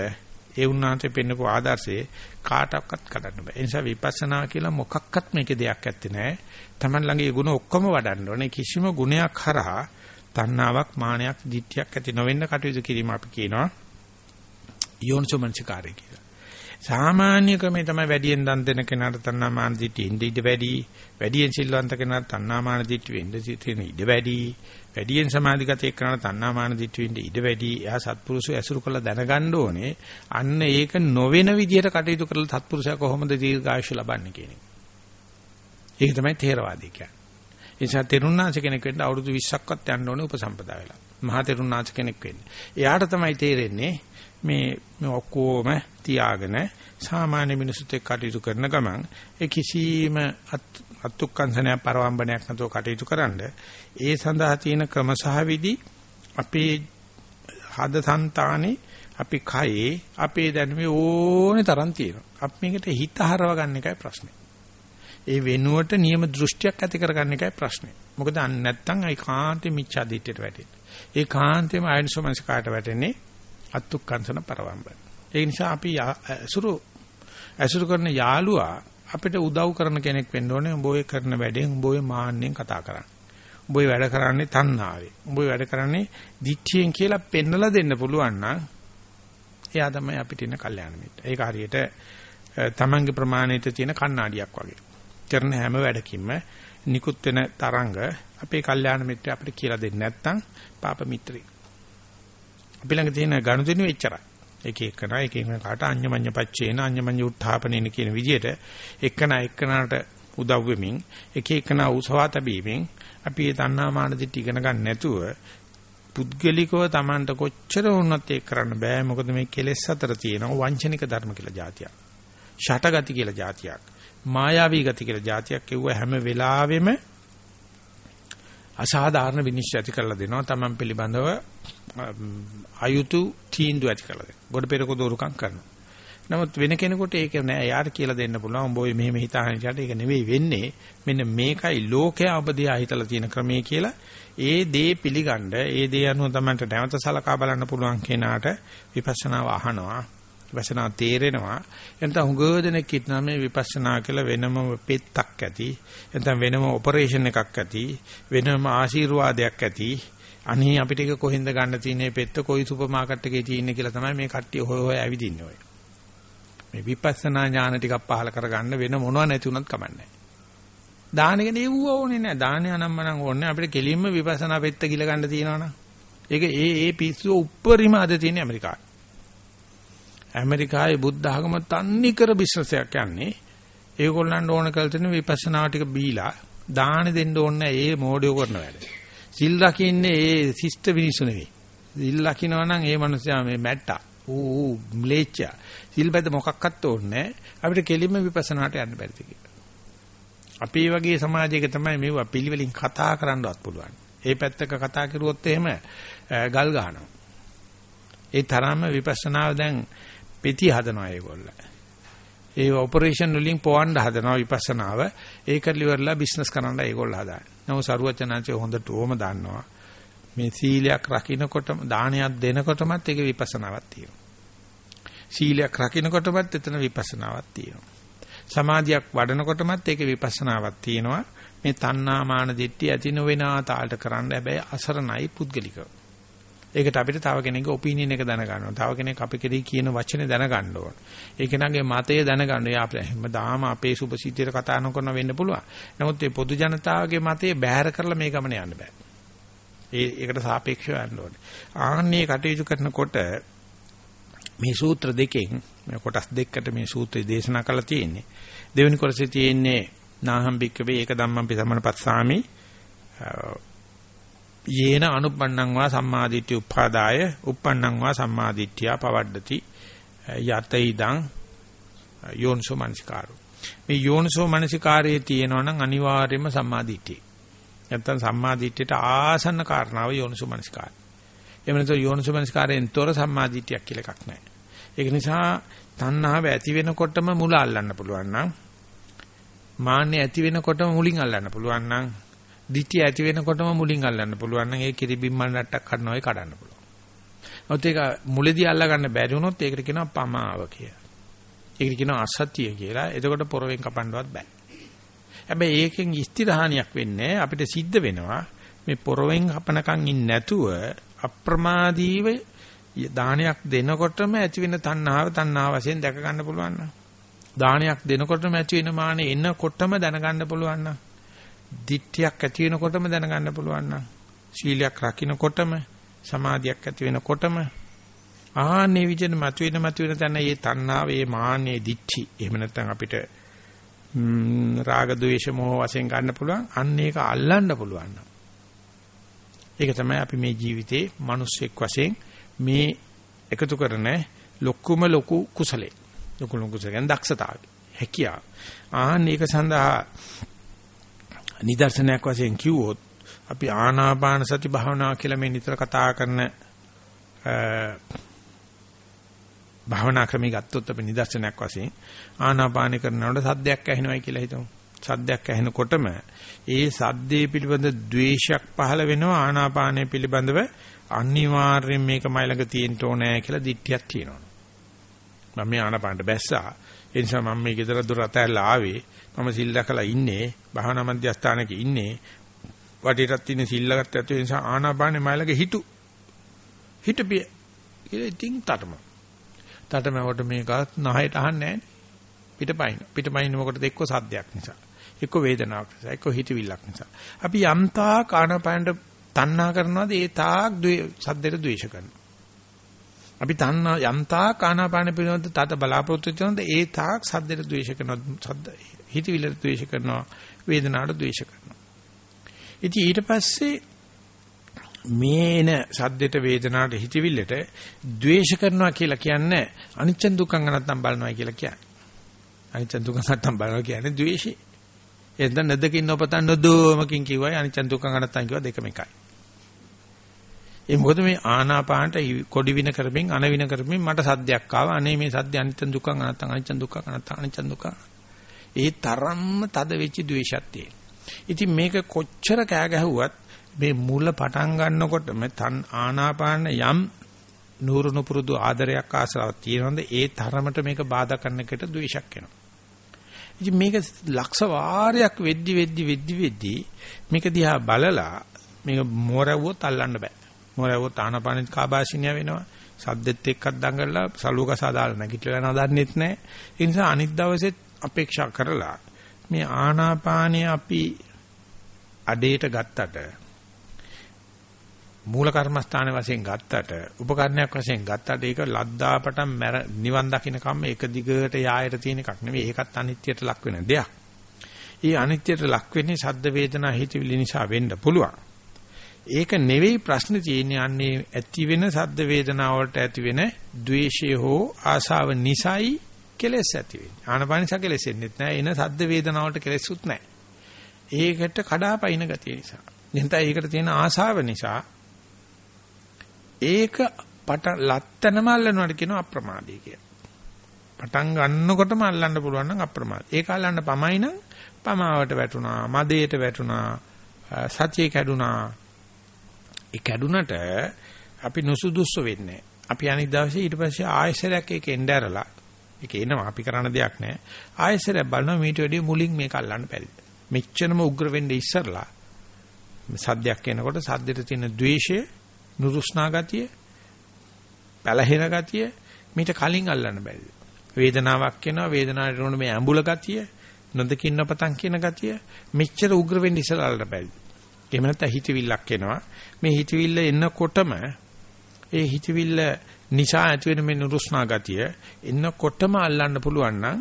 ඒ උන්වහන්සේ පෙන්නපු ආදර්ශයේ කාටවත් කඩන්න බෑ. ඒ නිසා විපස්සනා කියලා මොකක්වත් මේකේ දෙයක් ඇත්තේ නෑ. Taman ළඟේ ගුණ ඔක්කොම වඩන්න ඕනේ. කිසිම ගුණයක් හරහා තණ්හාවක්, මානයක්, ditthියක් ඇති නොවෙන්න කටයුතු කිරීම අපි කියනවා. යෝනිසෝමනසිකාරය කියලා. සාමාන්‍ය ක්‍රමේ තමයි වැඩියෙන් දන් දෙන කෙනාට තණ්හාමාන දිට්ඨිය ඉඳ ඉඩ වැඩි. වැඩියෙන් සිල්වන්ත කෙනාට තණ්හාමාන දිට්ඨිය වෙන්න තියෙන ඉඩ වැඩි. වැඩියෙන් සමාධිගත එක්කනට තණ්හාමාන දිට්ඨිය වෙන්න ඉඩ වැඩි. එයා සත්පුරුෂය ඇසුරු කරලා දැනගන්න ඕනේ. අන්න ඒක නොවන විදිහට කටයුතු කරලා සත්පුරුෂයා කොහොමද දීර්ඝායුෂ ලබන්නේ කියන එක. ඒක තමයි තේරවාදී කියන්නේ. ඒ නිසා තෙරුණාංශ කෙනෙක් වෙන්න අවුරුදු 20ක්වත් යන්න ඕනේ උපසම්පදා වෙලා. මහා තෙරුණාංශ කෙනෙක් වෙන්න. එයාට තමයි තේරෙන්නේ මේ මේ ඔක්කොම තියාගෙන සාමාන්‍ය මිනිසුත් එක්ක කටයුතු කරන ගමන් ඒ කිසිම අත්ුක්කංශනය පරවම්බනයක් නැතුව කටයුතු කරන්න ඒ සඳහා තියෙන ක්‍රම සහ විදි අපේ හද సంతානේ අපි කයේ අපේ දැනුමේ ඕනේ තරම් තියෙනවා. අපි මේකට හිත හරව ගන්න එකයි ප්‍රශ්නේ. ඒ වෙනුවට නියම දෘෂ්ටියක් ඇති කරගන්න එකයි ප්‍රශ්නේ. මොකද නැත්තම් ඒ කාන්තේ මිච්ඡා දිට්ඨියට වැටෙන්නේ. ඒ කාන්තේම ආයනසමංශ කාට වැටෙන්නේ අත්ුක්කංශන පරවම්බන. ඒ නිසා අපි අසුරු අසුරු කරන යාළුවා අපිට උදව් කරන කෙනෙක් වෙන්න ඕනේ. උඹ ඔය කරන වැඩෙන් උඹ ඔය මාන්නෙන් කතා කරන්නේ. උඹ ඔය වැඩ කරන්නේ තණ්හාවේ. උඹ ඔය වැඩ කරන්නේ දිට්ඨියෙන් කියලා පෙන්නලා දෙන්න පුළුවන් නම් එයා තමයි අපිට ඉන්න කල්යාණ මිත්‍ර. ඒක හරියට තමන්ගේ ප්‍රමාණයට තියෙන කණ්ණාඩියක් වගේ. කරන හැම වැඩකින්ම නිකුත් වෙන තරංග අපේ කල්යාණ මිත්‍ර අපිට කියලා දෙන්නේ නැත්නම් පාප මිත්‍රි. අපි ළඟ තියෙන ගනුදෙනු එච්චරයි. එක එකන එක එක කාට අඤ්ඤමඤ්ඤ පච්චේන අඤ්ඤමඤ්ඤ උත්ථාපනේන කියන විදිහට එකන එකනට උදව් වෙමින් එක එකන උසවා තැබීමෙන් අපි මේ තණ්හාමාන දිට ඉගෙන ගන්න නැතුව පුද්ගලිකව Tamanට කොච්චර වුණත් ඒක කරන්න බෑ මොකද මේ කෙලෙස් අතර තියෙන වංචනික ධර්ම කියලා જાතියක්. ෂටගති කියලා જાතියක්. මායාවී ගති කියලා જાතියක් කිව්ව හැම වෙලාවෙම අසාධාරණ විනිශ්චය ඇති කරලා දෙනවා Taman පිළිබඳව අයුතු තීන්දුව ඇති කරලා දෙනවා. ගොඩ පෙරක දෝරුකම් කරනවා. නමුත් වෙන කෙනෙකුට ඒක නෑ. යාට කියලා දෙන්න පුළුවන්. උඹ ඔය මෙහෙම හිතාගෙන ඉන්නට ඒක නෙවෙයි වෙන්නේ. මෙන්න මේකයි ලෝකයා ඔබ දිහා හිතලා තියෙන ක්‍රමය කියලා. ඒ දේ පිළිගන්න, ඒ දේ අනුව Tamanට නැවත සලකා බලන්න පුළුවන් කෙනාට විපස්සනාව අහනවා. විපස්සනා තේරෙනවා. එතන හුඟ දෙනෙක් ඉන්නවා මේ විපස්සනා කියලා වෙනම පෙත්තක් ඇති. එතන වෙනම ඔපරේෂන් එකක් ඇති. වෙනම ආශිර්වාදයක් ඇති. අනේ අපිට ඒක කොහෙන්ද ගන්න තියෙන්නේ පෙත්ත කොයි සුපර් මාකට් එකේ තියෙන්නේ කියලා තමයි මේ කට්ටිය හොය හොය ඇවිදින්නේ ඔය. මේ විපස්සනා ඥාන ටිකක් පහල කරගන්න වෙන මොනවා නැති උනත් කමන්නේ. දාන එක නෙවුව ඕනේ නැහැ. දානය අනම්මනම් ඕනේ අපිට කෙලින්ම විපස්සනා පෙත්ත ගිල ගන්න තියෙනවනම්. ඒක ඒ ඒ පිස්සුව උප්පරිම අද තියෙන ඇමරිකාවේ. ඇමරිකාවේ බුද්ධ ආගම තන්නේ කර බිස්නස් එකක් යන්නේ. ඒගොල්ලන්ට ඕන කළ තියෙන විපස්සනා ටික බීලා දාන දෙන්න ඕනේ ඒ මෝඩයෝ කරන වැඩ. සිල් රකින්නේ ඒ ශිෂ්ට විනිසු නෙවෙයි. සිල් රකින්නවා නම් ඒ මනුස්සයා මේ මැට්ටා. ඌ ම්ලේච්චා. සිල්පද මොකක්වත් ඕනේ අපිට කෙලින්ම විපස්සනාට යන්න බැරිද කියලා. අපි වගේ සමාජයක තමයි මේවා පිළිවෙලින් කතා කරන්නවත් පුළුවන්. ඒ පැත්තක කතා කරුවොත් එහෙම ගල් ගන්නවා. ඒ තරම්ම විපස්සනාව දැන් පෙති හදනවා ඒගොල්ලෝ. ඒ ඔපරේෂන් වලින් පොවන්න හදනවා විපස්සනාව. ඒකට ඉවරලා බිස්නස් කරන්න ඒගොල්ලෝ හදාන්නේ. නමුත් සරුවචනාංශය හොඳට ඕම දන්නවා. මේ සීලයක් රකින්නකොටම දානයක් දෙනකොටමත් ඒක විපස්සනාවක් තියෙනවා. සීලයක් රකින්නකොටමත් එතන විපස්සනාවක් තියෙනවා. සමාධියක් වඩනකොටමත් ඒක විපස්සනාවක් තියෙනවා. මේ තණ්හා මාන දිට්ඨිය ඇති නොවෙනා තාලට කරන්න හැබැයි අසරණයි පුද්ගලිකව. ඒකට අපිට තව කෙනෙක්ගේ ඔපිනියන් එක දැනගන්න ඕන. තව කෙනෙක් අපි කෙරෙහි කියන වචනේ දැනගන්න ඕන. ඒ කෙනාගේ මතය දැනගන්න. යා හැමදාම අපේ සුභසිද්ධියට කතා නොකරන වෙන්න පුළුවන්. නමුත් මේ පොදු ජනතාවගේ මතය බැහැර කරලා මේ ගමන යන්න බෑ. ඒ ඒකට සාපේක්ෂව යන්න ඕනේ. ආන්නේ කටයුතු කරනකොට මේ සූත්‍ර දෙකෙන් මේ කොටස් දෙකකට මේ සූත්‍රය දේශනා කරලා තියෙන්නේ. දෙවෙනි කොටසේ තියෙන්නේ නාහම් බික්කවේ ඒක ධම්මං පිසමනපත්සාමි යේන අනුපන්නං වා සම්මාදිට්ඨි උපාදාය uppannං වා සම්මාදිට්ඨිය පවඩ්ඩති යතයිදං යෝනිසෝ මනසිකාරෝ. මේ යෝනිසෝ මනසිකාරයේ තියෙනවා නම් අනිවාර්යයෙන්ම සම්මාදිට්ඨිය. නැත්තම් සම්මාදිට්ඨියට ආසන්න කාරණාව යෝනිසෝ මනසිකාරය. එහෙම නැත්නම් යෝනිසෝ මනසිකාරයෙන් තොර සම්මාදිට්ඨියක් කියලා එකක් නැහැ. ඒක නිසා තණ්හාව ඇති වෙනකොටම මුල අල්ලන්න පුළුවන් නම් මාන්නේ ඇති වෙනකොටම මුලින් අල්ලන්න පුළුවන් නම් දිට්ඨිය ඇති වෙනකොටම මුලින් අල්ලන්න පුළුවන් නම් ඒ කිරිබිම්මල් නට්ටක් කරනවා ඒ කඩන්න පුළුවන්. ඔත් ඒක මුලදී අල්ලා ගන්න බැරි වුණොත් ඒකට කියනවා පමාව කියලා. ඒකට කියනවා අසත්‍ය කියලා. එතකොට පොරවෙන් කපන්නවත් බෑ. හැබැයි ඒකෙන් ස්ථිරහානියක් වෙන්නේ අපිට සිද්ධ වෙනවා මේ පොරවෙන් කපනකන් ඉන්නේ නැතුව අප්‍රමාදීව දානයක් දෙනකොටම ඇති වෙන තණ්හාව තණ්හාව වශයෙන් දැක ගන්න පුළුවන් නම් දානයක් දෙනකොටම ඇති වෙන මානෙ එනකොටම දැනගන්න පුළුවන් නම් දිට්ඨියක් ඇති වෙනකොටම දැනගන්න පුළුවන් නම් සීලයක් රකින්නකොටම සමාධියක් ඇති වෙනකොටම ආන්නේ විදිහට මතුවෙන මතුවෙන තැන මේ තණ්හාව, මේ මාන්නේ, දිච්චි. එහෙම නැත්නම් අපිට රාග, ద్వේෂ, මොහ වශයෙන් ගන්න පුළුවන්. අන්න ඒක අල්ලන්න පුළුවන්. ඒක තමයි අපි මේ ජීවිතේ මිනිස්සෙක් වශයෙන් මේ එකතු කරන ලොකුම ලොකු කුසලේ. ලොකු ලොකු කුසලෙන් දක්ෂතාවය. හැකියාව. ආන්න ඒක සඳහා නිදර්ශනයක් වශයෙන් කිව්වොත් අපි ආනාපාන සති භාවනාව කියලා මේ නිතර කතා කරන භාවනා ක්‍රමී ගත්තොත් අපි නිදර්ශනයක් වශයෙන් ආනාපාන කරනකොට සද්දයක් ඇහෙනවයි කියලා හිතමු. සද්දයක් ඇහෙනකොටම ඒ සද්දේ පිළිබඳ ද්වේෂයක් පහළ වෙනවා ආනාපානය පිළිබඳව අනිවාර්යෙන් මේක මයිලඟ තියෙන්න ඕනේ කියලා දිට්ඨියක් තියෙනවා. මම මේ ආනාපානට බැස්සා. ඒ නිසා මම මේ ගෙදර දොර අතහැරලා ආවේ. මම සිල් දැකලා ඉන්නේ. භාවනා මධ්‍යස්ථානක ඉන්නේ. වටේටත් තියෙන සිල්ලකට ඇතුළේ නිසා ආනාපානේ මයිලඟ හිටු. හිටපිය. කියලා ඉතින් තටම. තටමවට මේකත් නහයට අහන්නේ නැහැ. පිටපයින්. පිටපයින් මොකටද එක්ක සද්දයක් නිසා. එක්ක වේදනාවක් නිසා. එක්ක හිතවිල්ලක් නිසා. අපි යම්තා කාණපායන්ට තණ්හා කරනවාද ඒ තාක් සද්දයට ද්වේෂ කරනවා. අපි තණ්හා යම්තා කාණපාන පිළිබඳ තත බලාපොරොත්තු වෙනද ඒ තාක් සද්දයට ද්වේෂ කරනවා. සද්ද හිතවිල්ලට ද්වේෂ කරනවා. වේදනාවට ද්වේෂ කරනවා. ඉතින් ඊට පස්සේ මේන සද්දෙට වේදනාවට හිතවිල්ලට ද්වේෂ කරනවා කියලා කියන්නේ අනිච්ච දුක්ඛ අනත්තම් බලනවා කියලා කියන්නේ. අනිච්ච දුක්ඛ අනත්තම් බලනවා කියන්නේ ද්වේෂය. එතන නැදකින් නොපතන් නොදෝමකින් කිව්වයි අනිච්ච දුක්ඛ අනත්තම් කිව්වා දෙකම එකයි. ඒ මොකද මේ ආනාපානට කොඩි වින කරමින් අන වින කරමින් මට සද්දයක් ආවා. අනේ මේ සද්ද අනිච්ච දුක්ඛ අනත්තම් අනිච්ච දුක්ඛ අනත්තම් අනිච්ච දුක්ඛ. ඒ තරම්ම තද වෙච්ච ද්වේෂයක් තියෙන. ඉතින් මේක කොච්චර කෑ ගැහුවත් මේ මුල පටන් ගන්නකොටම තන් ආනාපාන යම් නూరుණු පුරුදු ආදරයක් ආසාවක් තියෙනවද ඒ තරමට මේක බාධා කරන එකට ද්වේෂයක් එනවා. ඉතින් මේක ලක්ෂ වාරයක් වෙද්දි වෙද්දි වෙද්දි වෙද්දි මේක දිහා බලලා මේක මොරවුවොත් අල්ලන්න බෑ. මොරවුවොත් ආනාපානෙත් කාබාසිනිය වෙනවා. සද්දෙත් එක්කත් දඟලලා සලුවක සාදාලා නැගිටලා නදන්නෙත් නැහැ. ඒ නිසා අනිත් දවසෙත් අපේක්ෂා කරලා මේ ආනාපානිය අපි අඩේට ගත්තට මූල කර්මස්ථාන වශයෙන් ගත්තට උපකරණයක් වශයෙන් ගත්තට ඒක ලද්දාපටන් නිවන් දකින්න කම්ම එක දිගට යායට තියෙන එකක් නෙවෙයි ඒකත් අනිත්‍යයට ලක් වෙන දෙයක්. ඒ අනිත්‍යයට ලක් වෙන්නේ සද්ද වේදනා හිතවිලි නිසා වෙන්න පුළුවන්. ඒක නෙවෙයි ප්‍රශ්නේ තියෙන්නේ අන්නේ ඇති වෙන සද්ද වේදනා වලට ඇති වෙන ද්වේෂය හෝ ආසාව නිසයි කෙලෙස් ඇති වෙන්නේ. ආනපානස කෙලෙසෙන්නෙත් නැහැ. එන සද්ද වේදනා වලට කෙලෙසුත් නැහැ. ඒකට කඩාපයින් ගතිය නිසා. එහෙනම් ඒකට තියෙන ආසාව නිසා ඒක පට ලත්තනම අල්ලනවාට කියනවා අප්‍රමාදී කියලා. පටන් ගන්නකොටම අල්ලන්න පුළුවන් නම් අප්‍රමාද. ඒක අල්ලන්න පමයි නම් පමාවට වැටුණා, මදේට වැටුණා, සතිය කැඩුනා. ඒ කැඩුනට අපි නුසුදුසු වෙන්නේ. අපි අනිත් දවසේ ඊට පස්සේ ආයෙසරයක් ඒක එන්න ඇරලා ඒක එනවා අපි කරන්න දෙයක් නැහැ. ආයෙසරයක් බලනවා මීට වැඩිය මුලින් මේක අල්ලන්න බැරිද? මෙච්චරම උග්‍ර වෙන්න ඉස්සරලා සද්දයක් එනකොට සද්දෙට තියෙන द्वේෂය නුරුස්නා ගතිය, පැලහෙන ගතිය මීට කලින් අල්ලන්න බැරිද? වේදනාවක් එනවා වේදනාවට උන මේ ඇඹුල ගතිය, නොදකින්න පතන් කියන ගතිය මෙච්චර උග්‍ර වෙන්න ඉස්සලා අල්ලන්න බැරිද? එහෙම නැත්නම් හිතවිල්ලක් එනවා. මේ හිතවිල්ල එනකොටම ඒ හිතවිල්ල නිසා ඇති වෙන මේ නුරුස්නා ගතිය එන්නකොටම අල්ලන්න පුළුවන් නම්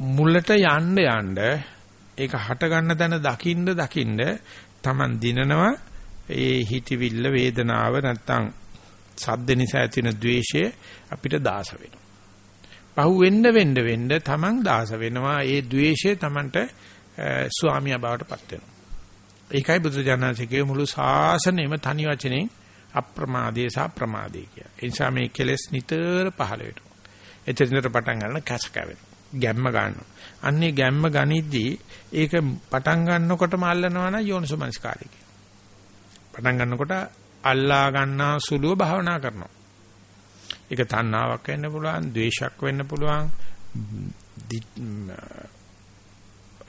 මුලට යන්න යන්න ඒක හට ගන්න තැන දකින්න දකින්න Taman දිනනවා ඒ හිතවිල්ල වේදනාව නැත්තම් සද්ද නිසා ඇති වෙන द्वේෂය අපිට දාස වෙනවා. පහු වෙන්න වෙන්න වෙන්න Taman දාස වෙනවා. ඒ द्वේෂය Tamanට ස්වාමියා බවට පත් වෙනවා. ඒකයි බුදුජානනාථගේ මුළු ශාසනයම තනි වචනෙන් අප්‍රමාදේ සහ ප්‍රමාදේ කියලා. ඒ නිසා මේ කෙලෙස් නිතර පහළ වෙනවා. එතනට පටන් ගන්න කැස කැවෙනවා. ගැම්ම ගන්නවා. අන්නේ ගැම්ම ගනිද්දී ඒක පටන් ගන්නකොටම අල්ලනවා නම් යෝනිසෝමනස්කාරය කියනවා. පටන් ගන්නකොට අල්ලා ගන්නා සුළුව භාවනා කරනවා. ඒක තණ්හාවක් වෙන්න පුළුවන්, ද්වේෂයක් වෙන්න පුළුවන්,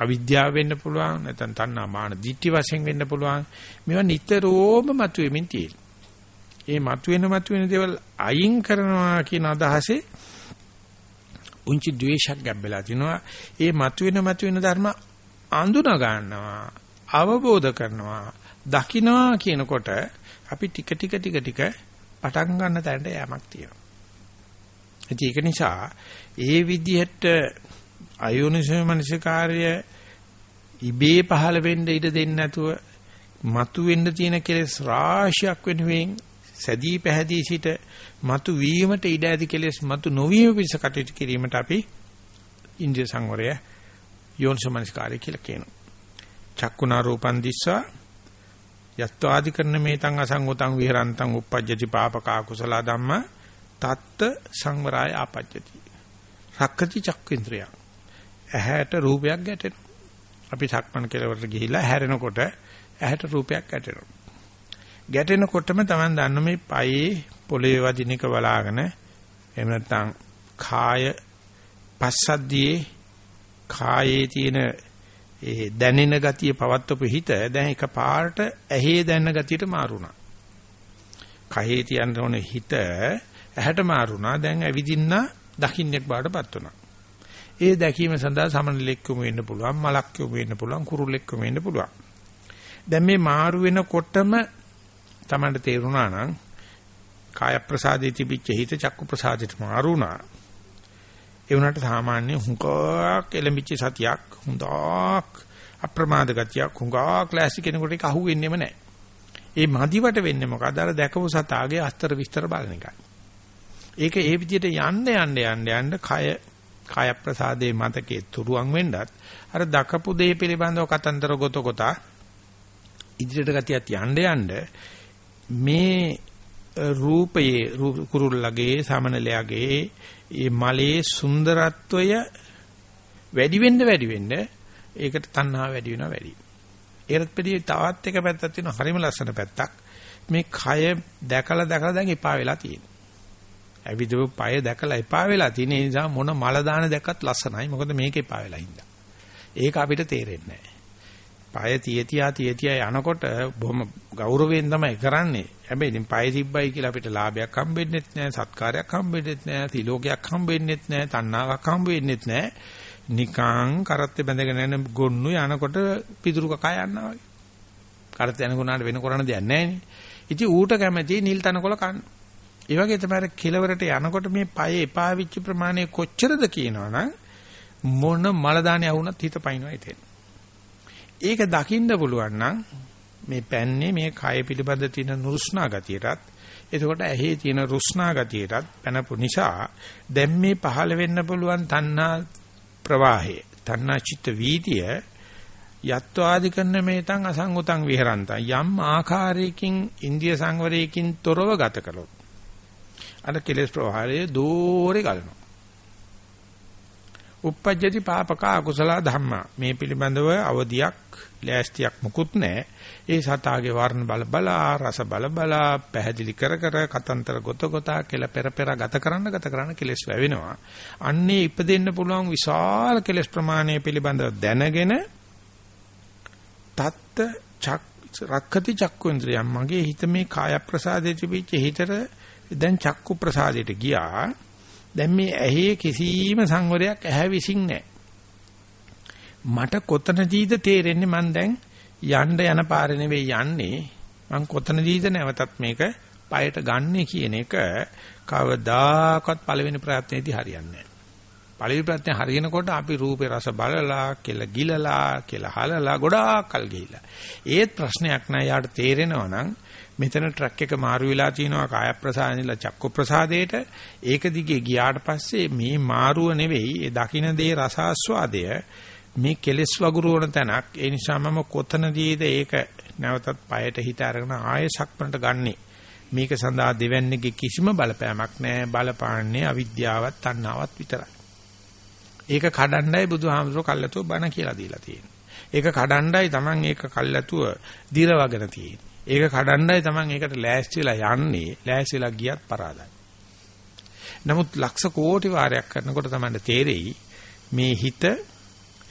අවිද්‍යාව වෙන්න පුළුවන්, නැත්නම් තණ්හා මාන දිට්ඨි වශයෙන් වෙන්න පුළුවන්. මේවා නිතරම මතුවෙමින් තියෙනවා. ඒ මතුවෙන මතුවෙන දේවල් අයින් කරනවා කියන අදහසේ උන්චි ද්වේෂයක් ගැබ්බලා තිනවා. ඒ මතුවෙන මතුවෙන ධර්ම අඳුන ගන්නවා, අවබෝධ කරනවා, දකින්නවා කියනකොට අපි ටික ටික ටික ටික පටන් ගන්න තැනට යamak තියෙනවා. ඒක නිසා ඒ විදිහට අයෝනිසෝ මනසිකාර්ය ඉබේ පහළ වෙන්න ඉඩ දෙන්නේ නැතුව මතු වෙන්න තියෙන කෙලෙස් රාශියක් වෙනුවෙන් සැදී පැහැදී සිට මතු වීමට ඉඩ ඇති කෙලෙස් මතු නොවීම පිණිස කටයුතු කිරීමට අපි ඉන්ද්‍රිය සංවරය යෝනිසමනස්කාරය කියලා කියනවා. චක්කුණා රූපං දිස්සා යත්වාදි කරන මේතං අසංගතං විහරන්තං uppajjati papaka kusala dhamma තත්ත සංවරාය ආපජ්ජති. රක්කති චක්කේන්ද්‍රය. ඇහැට රූපයක් ගැටෙනවා. අපි සක්මන් කෙලවරට ගිහිල්ලා හැරෙනකොට ඇහැට රූපයක් ගැටෙනවා. ගැටෙනකොටම Taman දන්න මේ පයේ පොළවේ වදින එක බලාගෙන එහෙම නැත්නම් කාය පස්සද්ධියේ කායේ තියෙන ඒ දැනෙන ගතිය පවත්වපු හිත දැන් එක පාට ඇහි දැනෙන ගතියට මාරුණා. කහේ තියන්න ඕනේ හිත ඇහැට මාරුණා. දැන් ඇවිදින්න දකින්නෙක් බාටපත් වුණා. ඒ දැකීම සඳහා සමනලෙක් යොමු වෙන්න පුළුවන්, මලක් යොමු වෙන්න පුළුවන්, කුරුල්ලෙක් යොමු වෙන්න පුළුවන්. දැන් මේ මාරු වෙනකොටම Tamanට තේරුණා නම් කාය ප්‍රසාදේ තිබිච්ච හිත චක්කු ප්‍රසාදයට මාරුණා. ඒ වුණාට සාමාන්‍ය හුඟක් එලඹිච්ච සතියක් හුඟක් අප්‍රමාද ගතියක් හුඟක් ක්ලාසික කෙනෙකුට ඒක අහුවෙන්නේම නැහැ. ඒ මදිවට වෙන්නේ මොකද? අර දැකපු සතාගේ අස්තර විස්තර බලන එකයි. ඒක ඒ විදිහට යන්න යන්න යන්න යන්න කය කාය ප්‍රසාදේ මතකේ තුරුවන් වෙන්නත් අර දකපු දේ පිළිබඳව කතන්දර ගොත ගොතා ඉදිරියට ගතියත් යන්න යන්න මේ රූපයේ කුරුල්ලගේ සමනලයාගේ මේ මලේ සුන්දරත්වය වැඩි වෙන්න වැඩි වෙන්න ඒකට තණ්හා වැඩි වෙනවා වැඩි. ඒකට පිළි තවත් එක පැත්තක් තියෙනවා හරිම ලස්සන පැත්තක්. මේ කය දැකලා දැකලා දැන් එපා වෙලා තියෙනවා. ඇවිදව පය දැකලා එපා වෙලා තියෙන නිසා මොන මල දාන දැක්කත් ලස්සනයි. මොකද මේක එපා වෙලා හින්දා. ඒක අපිට තේරෙන්නේ නැහැ. පය තියතියා තියතියා යනකොට බොහොම ගෞරවයෙන් තමයි කරන්නේ. හැබැයි ඉතින් පය තිබ්බයි කියලා අපිට ලාභයක් හම්බෙන්නෙත් නැහැ, සත්කාරයක් හම්බෙන්නෙත් නැහැ, තිලෝකයක් හම්බෙන්නෙත් නැහැ, තණ්හාවක් හම්බෙන්නෙත් නැහැ. නිකං කරත්තේ බැඳගෙන යන ගොන්නු යනකොට පිටුරු කකා යනවා වගේ. කරත්තේ යනකොනාට වෙන කරන්න දෙයක් නැහැ නේ. ඉතින් ඌට කැමති නිල් තනකොළ කන්න. ඒ වගේ තමයි කෙලවරට යනකොට මේ පය එපා වෙච්ච ප්‍රමාණය කොච්චරද කියනවනම් මොන මල දාන්නේ වුණත් හිත පයින්නවා ඉතින්. ඒක දකින්න පුළුවන් නම් මේ පැන්නේ මේ කය පිළිබඳ තියෙන නුරුස්නා ගතියටත් එතකොට ඇහි තියෙන රුස්නා ගතියටත් පැනපු නිසා දැන් මේ පහළ වෙන්න පුළුවන් තණ්හා ප්‍රවාහය තණ්හා චිත්ත වීතිය යත්වාදි කරන මේතං අසංගතං විහරන්තං යම් ආකාරයකින් ඉන්දිය සංවරයකින් තොරව ගත කළොත් අර කෙලෙස් ප්‍රවාහය දෝරේ ගලනවා. uppajjati papaka akusala dhamma මේ පිළිබඳව අවදියක් ලෑස්තියක් මුකුත් නැහැ. ඒ සතාගේ වර්ණ බල බලා රස බල බලා පැහැදිලි කර කර කතන්තර ගොත ගොතා කෙල පෙර පෙර ගත කරන්න ගත කරන්න කෙලස් වැවෙනවා. අන්නේ ඉපදෙන්න පුළුවන් විශාල කෙලස් ප්‍රමාණය පිළිබඳව දැනගෙන තත්ත චක් රක්කති චක්කුන්ද්‍රයම් මගේ හිත මේ කාය ප්‍රසාදයේ තිබිච්ච හිතට දැන් චක්කු ප්‍රසාදයට ගියා දැන් මේ ඇහි කිසිම සංවරයක් ඇහැ විසින් නැහැ. මට කොතනදීද තේරෙන්නේ මං දැන් යන්න යන පාර නෙවෙයි යන්නේ මං කොතනදීද නැවතත් මේක পায়ට ගන්නෙ කියන එක කවදාකවත් පළවෙනි ප්‍රයත්නයේදී හරියන්නේ නැහැ. පළවෙනි ප්‍රයත්නේ හරියනකොට අපි රූපේ රස බලලා, කෙල ගිලලා, කෙල හලලා ගොඩාක් කල් ගිහිලා. ඒත් ප්‍රශ්නයක් නෑ යාට තේරෙනවා නම් මෙතන ට්‍රක් එක මාරු වෙලා තිනවා කාය ප්‍රසාදිනලා චක්ක ප්‍රසාදයට. ඒක දිගේ ගියාට පස්සේ මේ මාරුව නෙවෙයි ඒ දකින්න දේ රසාස්වාදය මේ කෙලස් වගුරුවන තැනක්. ඒ නිසා මම කොතනදීද ඒක නැවතත් পায়ට හිත අරගෙන ආයෙ සක්මනට ගන්නෙ. මේක සඳහා දෙවන්නේගේ කිසිම බලපෑමක් නැහැ. බලපාන්නේ අවිද්‍යාවත් තණ්හාවත් විතරයි. ඒක කඩණ්ඩයි බුදුහාමුදුරුවෝ කල්ලාතෝ බණ කියලා දීලා තියෙන්නේ. ඒක කඩණ්ඩයි Taman ඒක කල්ලාතුව දිරවගෙන තියෙන්නේ. ඒක කඩන්නයි Taman ඒකට ලෑස්තිලා යන්නේ. ලෑස්තිලා ගියත් පරාදයි. නමුත් ලක්ෂ කෝටි වාරයක් කරනකොට තමයි තේරෙයි මේ හිත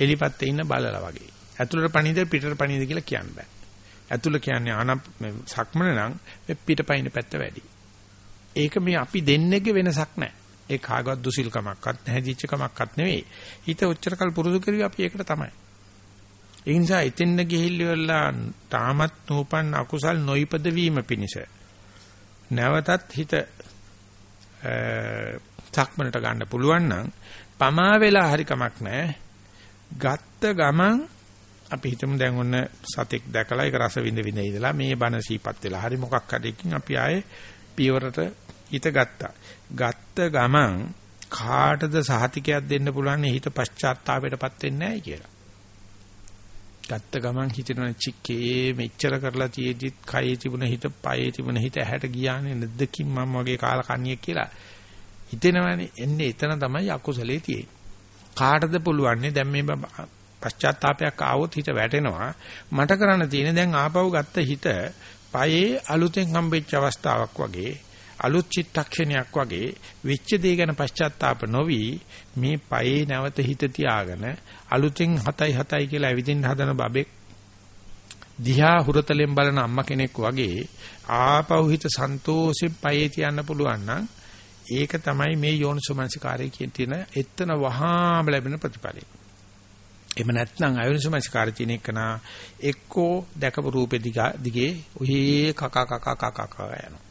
එලිපත්තේ ඉන්න බලලා වගේ. ඇතුළට පණිද පිටට පණිද කියලා කියන්න බෑ. ඇතුළ කියන්නේ ආන සක්මන නම් පිටපයින් පැත්ත වැඩි. ඒක මේ අපි දෙන්නේගේ වෙනසක් නැහැ. ඒ කාගවත් දුසිල්කමක්වත් නැහැදිච්ච කමක්වත් නෙවෙයි. හිත ඔච්චරකල් පුරුදු කරුවේ අපි ඒකට තමයි. ඒ නිසා එතෙන්න ගිහිල්ලා තාමත් නූපන් අකුසල් නොයිපද වීම පිණිස නැවතත් හිත සක්මනට ගන්න පුළුවන් නම් පමා වෙලා හරි කමක් නැහැ. ගත්ත ගමන් අපි හිතමු දැන් ඔන්න සතෙක් දැකලා ඒක රස විඳ විඳ ඉඳලා මේ බන සීපත් වෙලා හරි මොකක් හරි එකකින් අපි ආයේ පියවරට හිත ගත්තා. ගත්ත ගමන් කාටද සහතිකයක් දෙන්න පුළුවන් හිත පශ්චාත්තාපයටපත් වෙන්නේ නැහැ කියලා. ගත්ත ගමන් හිතෙනවා චික්කේ මෙච්චර කරලා තියේදිත් කයේ තිබුණ හිත පයේ තිබුණ හිත ඇහැට ගියානේ නැද්දකින් මම වගේ කාල කන්නියෙක් කියලා හිතෙනවනේ එන්නේ එතන තමයි අකුසලේ තියෙන්නේ. කාටද පුළුවන්නේ දැන් මේ පශ්චාත්තාවපයක් ආවොත් හිත වැටෙනවා. මට කරන්න තියෙන්නේ දැන් ආපහු ගත්ත හිත පයේ අලුතෙන් හම්බෙච්ච අවස්ථාවක් වගේ අලුත් චිත්තක්ෂණයක් වගේ වෙච්ච දේ ගැන පශ්චාත්තාප නොවි මේ පයේ නැවත හිත තියාගෙන අලුතෙන් 7යි 7යි කියලා ඇවිදින්න හදන බබෙක් දිහා හුරතලෙන් බලන අම්මා කෙනෙක් වගේ ආපහු හිත සන්තෝෂෙන් පයේ තියන්න පුළුවන් නම් ඒක තමයි මේ යෝනිසෝමනසිකාරයේ කියන තියෙන එතන වහාම ලැබෙන ප්‍රතිඵලය. එහෙම නැත්නම් අයෝනිසෝමනසිකාරය තියෙන එකන එක්කෝ දැකපු රූපෙ දිගේ ඔහි කක කක කක කක යනවා.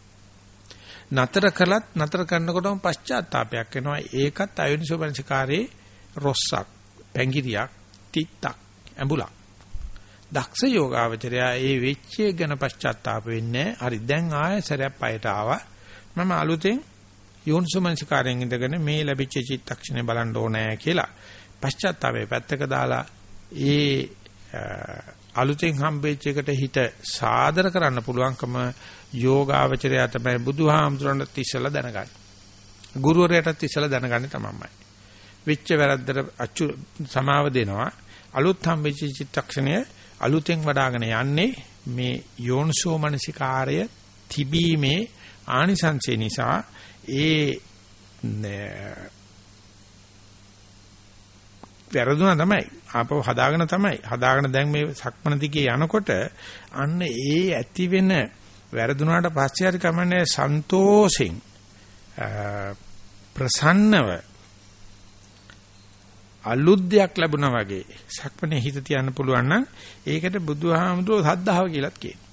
නතර කළත් නතර කරනකොටම පශ්චාත්තාවයක් එනවා. ඒකත් අයෝනිසෝමනසිකාරයේ රොස්සක්, පැංගිරියක්, තිත්තක්, ඇඹුලක්. දක්ෂ යෝගාවචරය ඒ වෙච්චේ ගැන පශ්චාත්තාප වෙන්නේ. හරි දැන් ආයෙ සරයක් පයට ආවා. මම අලුතෙන් යෝනිසෝමනසිකාරයෙන් ඉඳගෙන මේ ලැබිච්ච චිත්තක්ෂණය බලන්න ඕනෑ කියලා පශ්චාත්තාපේ පැත්තක දාලා ඒ අලුතෙන් හම්බෙච්ච එකට හිත සාදර කරන්න පුළුවන්කම යෝගාවචරය තමයි බුදුහාමුදුරන්ට ඉස්සලා දැනගන්නේ. ගුරුවරයාටත් ඉස්සලා දැනගන්නේ තමයිමයි. වෙච්ච වැරද්දට අච්චු සමාව දෙනවා. අලුත් හම්බෙච්ච චිත්තක්ෂණය අලුතෙන් වඩ아가න යන්නේ මේ යෝනිසෝ මනසිකාරය තිබීමේ ආනිසංසය නිසා ඒ වැරදුනා තමයි. ආපහු හදාගෙන තමයි. හදාගෙන දැන් මේ සක්මන දිගේ යනකොට අන්න ඒ ඇති වෙන වැරදුනාට පස්සේ හරි කමන්නේ සන්තෝෂෙන් ප්‍රසන්නව අලුත් දෙයක් ලැබුණා වගේ සක්මනේ හිත තියන්න පුළුවන් නම් ඒකට බුදුහාමුදුරුවෝ සද්ධාව කියලාත් කියනවා.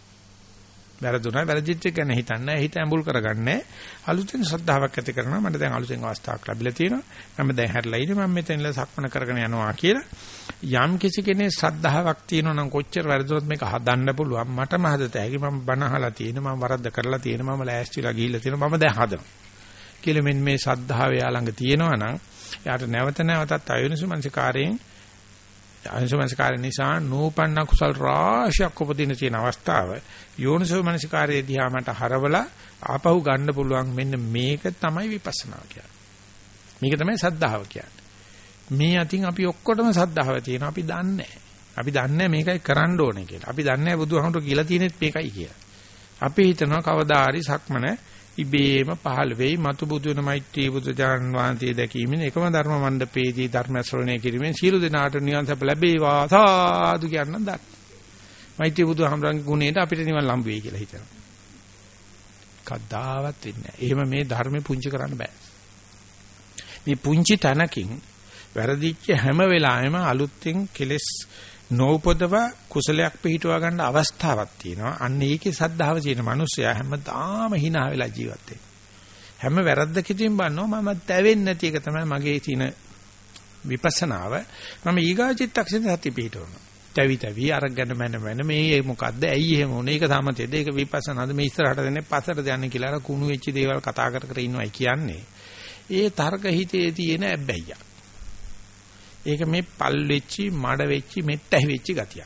වැරදුනා. වැරදිච්ච ගැන හිතන්නේ හිත ඇඹුල් කරගන්නේ අලුතෙන් ශ්‍රද්ධාවක් ඇති කරනවා. මට දැන් අලුතෙන් අවස්ථාවක් ලැබිලා තියෙනවා. මම දැන් හැරලා ඉන්නේ. මම මෙතනලා සක්මන කරගෙන යනවා කියලා. යම් කිසි කෙනෙක් ශ්‍රද්ධාවක් තියෙනවා නම් කොච්චර වැරදුනොත් මේක හදන්න පුළුවන්. මටම හදත හැකි. මම බණ අහලා තියෙන මම වරද්ද කරලා තියෙන මම ලෑස්තිලා ගිහිල්ලා තියෙන මම දැන් හදනවා. කියලා මෙන්න මේ ශ්‍රද්ධාව යා ළඟ තියෙනවා නම් යාට නැවත නැවතත් අයෝනිසුමනසිකාරයෙන් අංශමනසිකාරය නිසා නූපන්න කුසල් රාශියක් උපදින තියෙන අවස්ථාව යෝනිසෝ මනසිකාරයේ දිහා මට හරවලා ආපහු ගන්න පුළුවන් මෙන්න මේක තමයි විපස්සනා කියන්නේ. මේක තමයි සද්ධාව කියන්නේ. මේ අතින් අපි ඔක්කොටම සද්ධාව තියෙනවා අපි දන්නේ අපි දන්නේ මේකයි කරන්න ඕනේ කියලා. අපි දන්නේ බුදුහාමුදුරු කියලා තියෙනෙත් මේකයි කියලා. අපි හිතනවා කවදා හරි සක්මන ඉබේම පහළ වෙයි මතු බුදු වෙන මෛත්‍රී බුදු ජාන වහන්සේ දැකීමෙන් එකම ධර්ම මණ්ඩපේදී ධර්ම ශ්‍රවණය කිරීමෙන් සීල දෙනාට නිවන් සප ලැබේවා සාදු කියන්න දත්. මෛත්‍රී බුදු හමරංගේ ගුණයට අපිට නිවන් ලම්බ වෙයි කියලා හිතනවා. කද්දාවත් වෙන්නේ නැහැ. එහෙම මේ ධර්මෙ පුංචි කරන්න බෑ. මේ පුංචි තනකින් වැරදිච්ච හැම වෙලාවෙම අලුත්ෙන් කෙලස් නෝපදව කුසලයක් පිහිටුවා ගන්න අවස්ථාවක් තියෙනවා. අන්න ඒකේ සද්ධාව තියෙන මිනිස්සයා හැමදාම hina වෙලා ජීවත් හැම වැරද්දකදීම බannෝ මම තැවෙන්නේ නැති එක තමයි මගේ තියෙන විපස්සනාව. මම ඊගා චිත්තක්ෂණේ සති පිහිටවනවා. තැවි තැවි අරගෙන මන මන මේ මොකද්ද? ඇයි එහෙම උනේ? ඒක සමතේද? ඒක විපස්සනාද? මේ ඉස්සරහට දෙන්නේ පස්සට යන්නේ කියලා අර කුණු වෙච්ච දේවල් කතා කර කර ඉන්නවයි කියන්නේ. ඒ තර්ක හිතේ තියෙන ඇබ්බැහියක්. ඒක මේ පල් වෙච්චි, මඩ වෙච්චි, මෙට්ට ඇහිවෙච්ච ගතිය.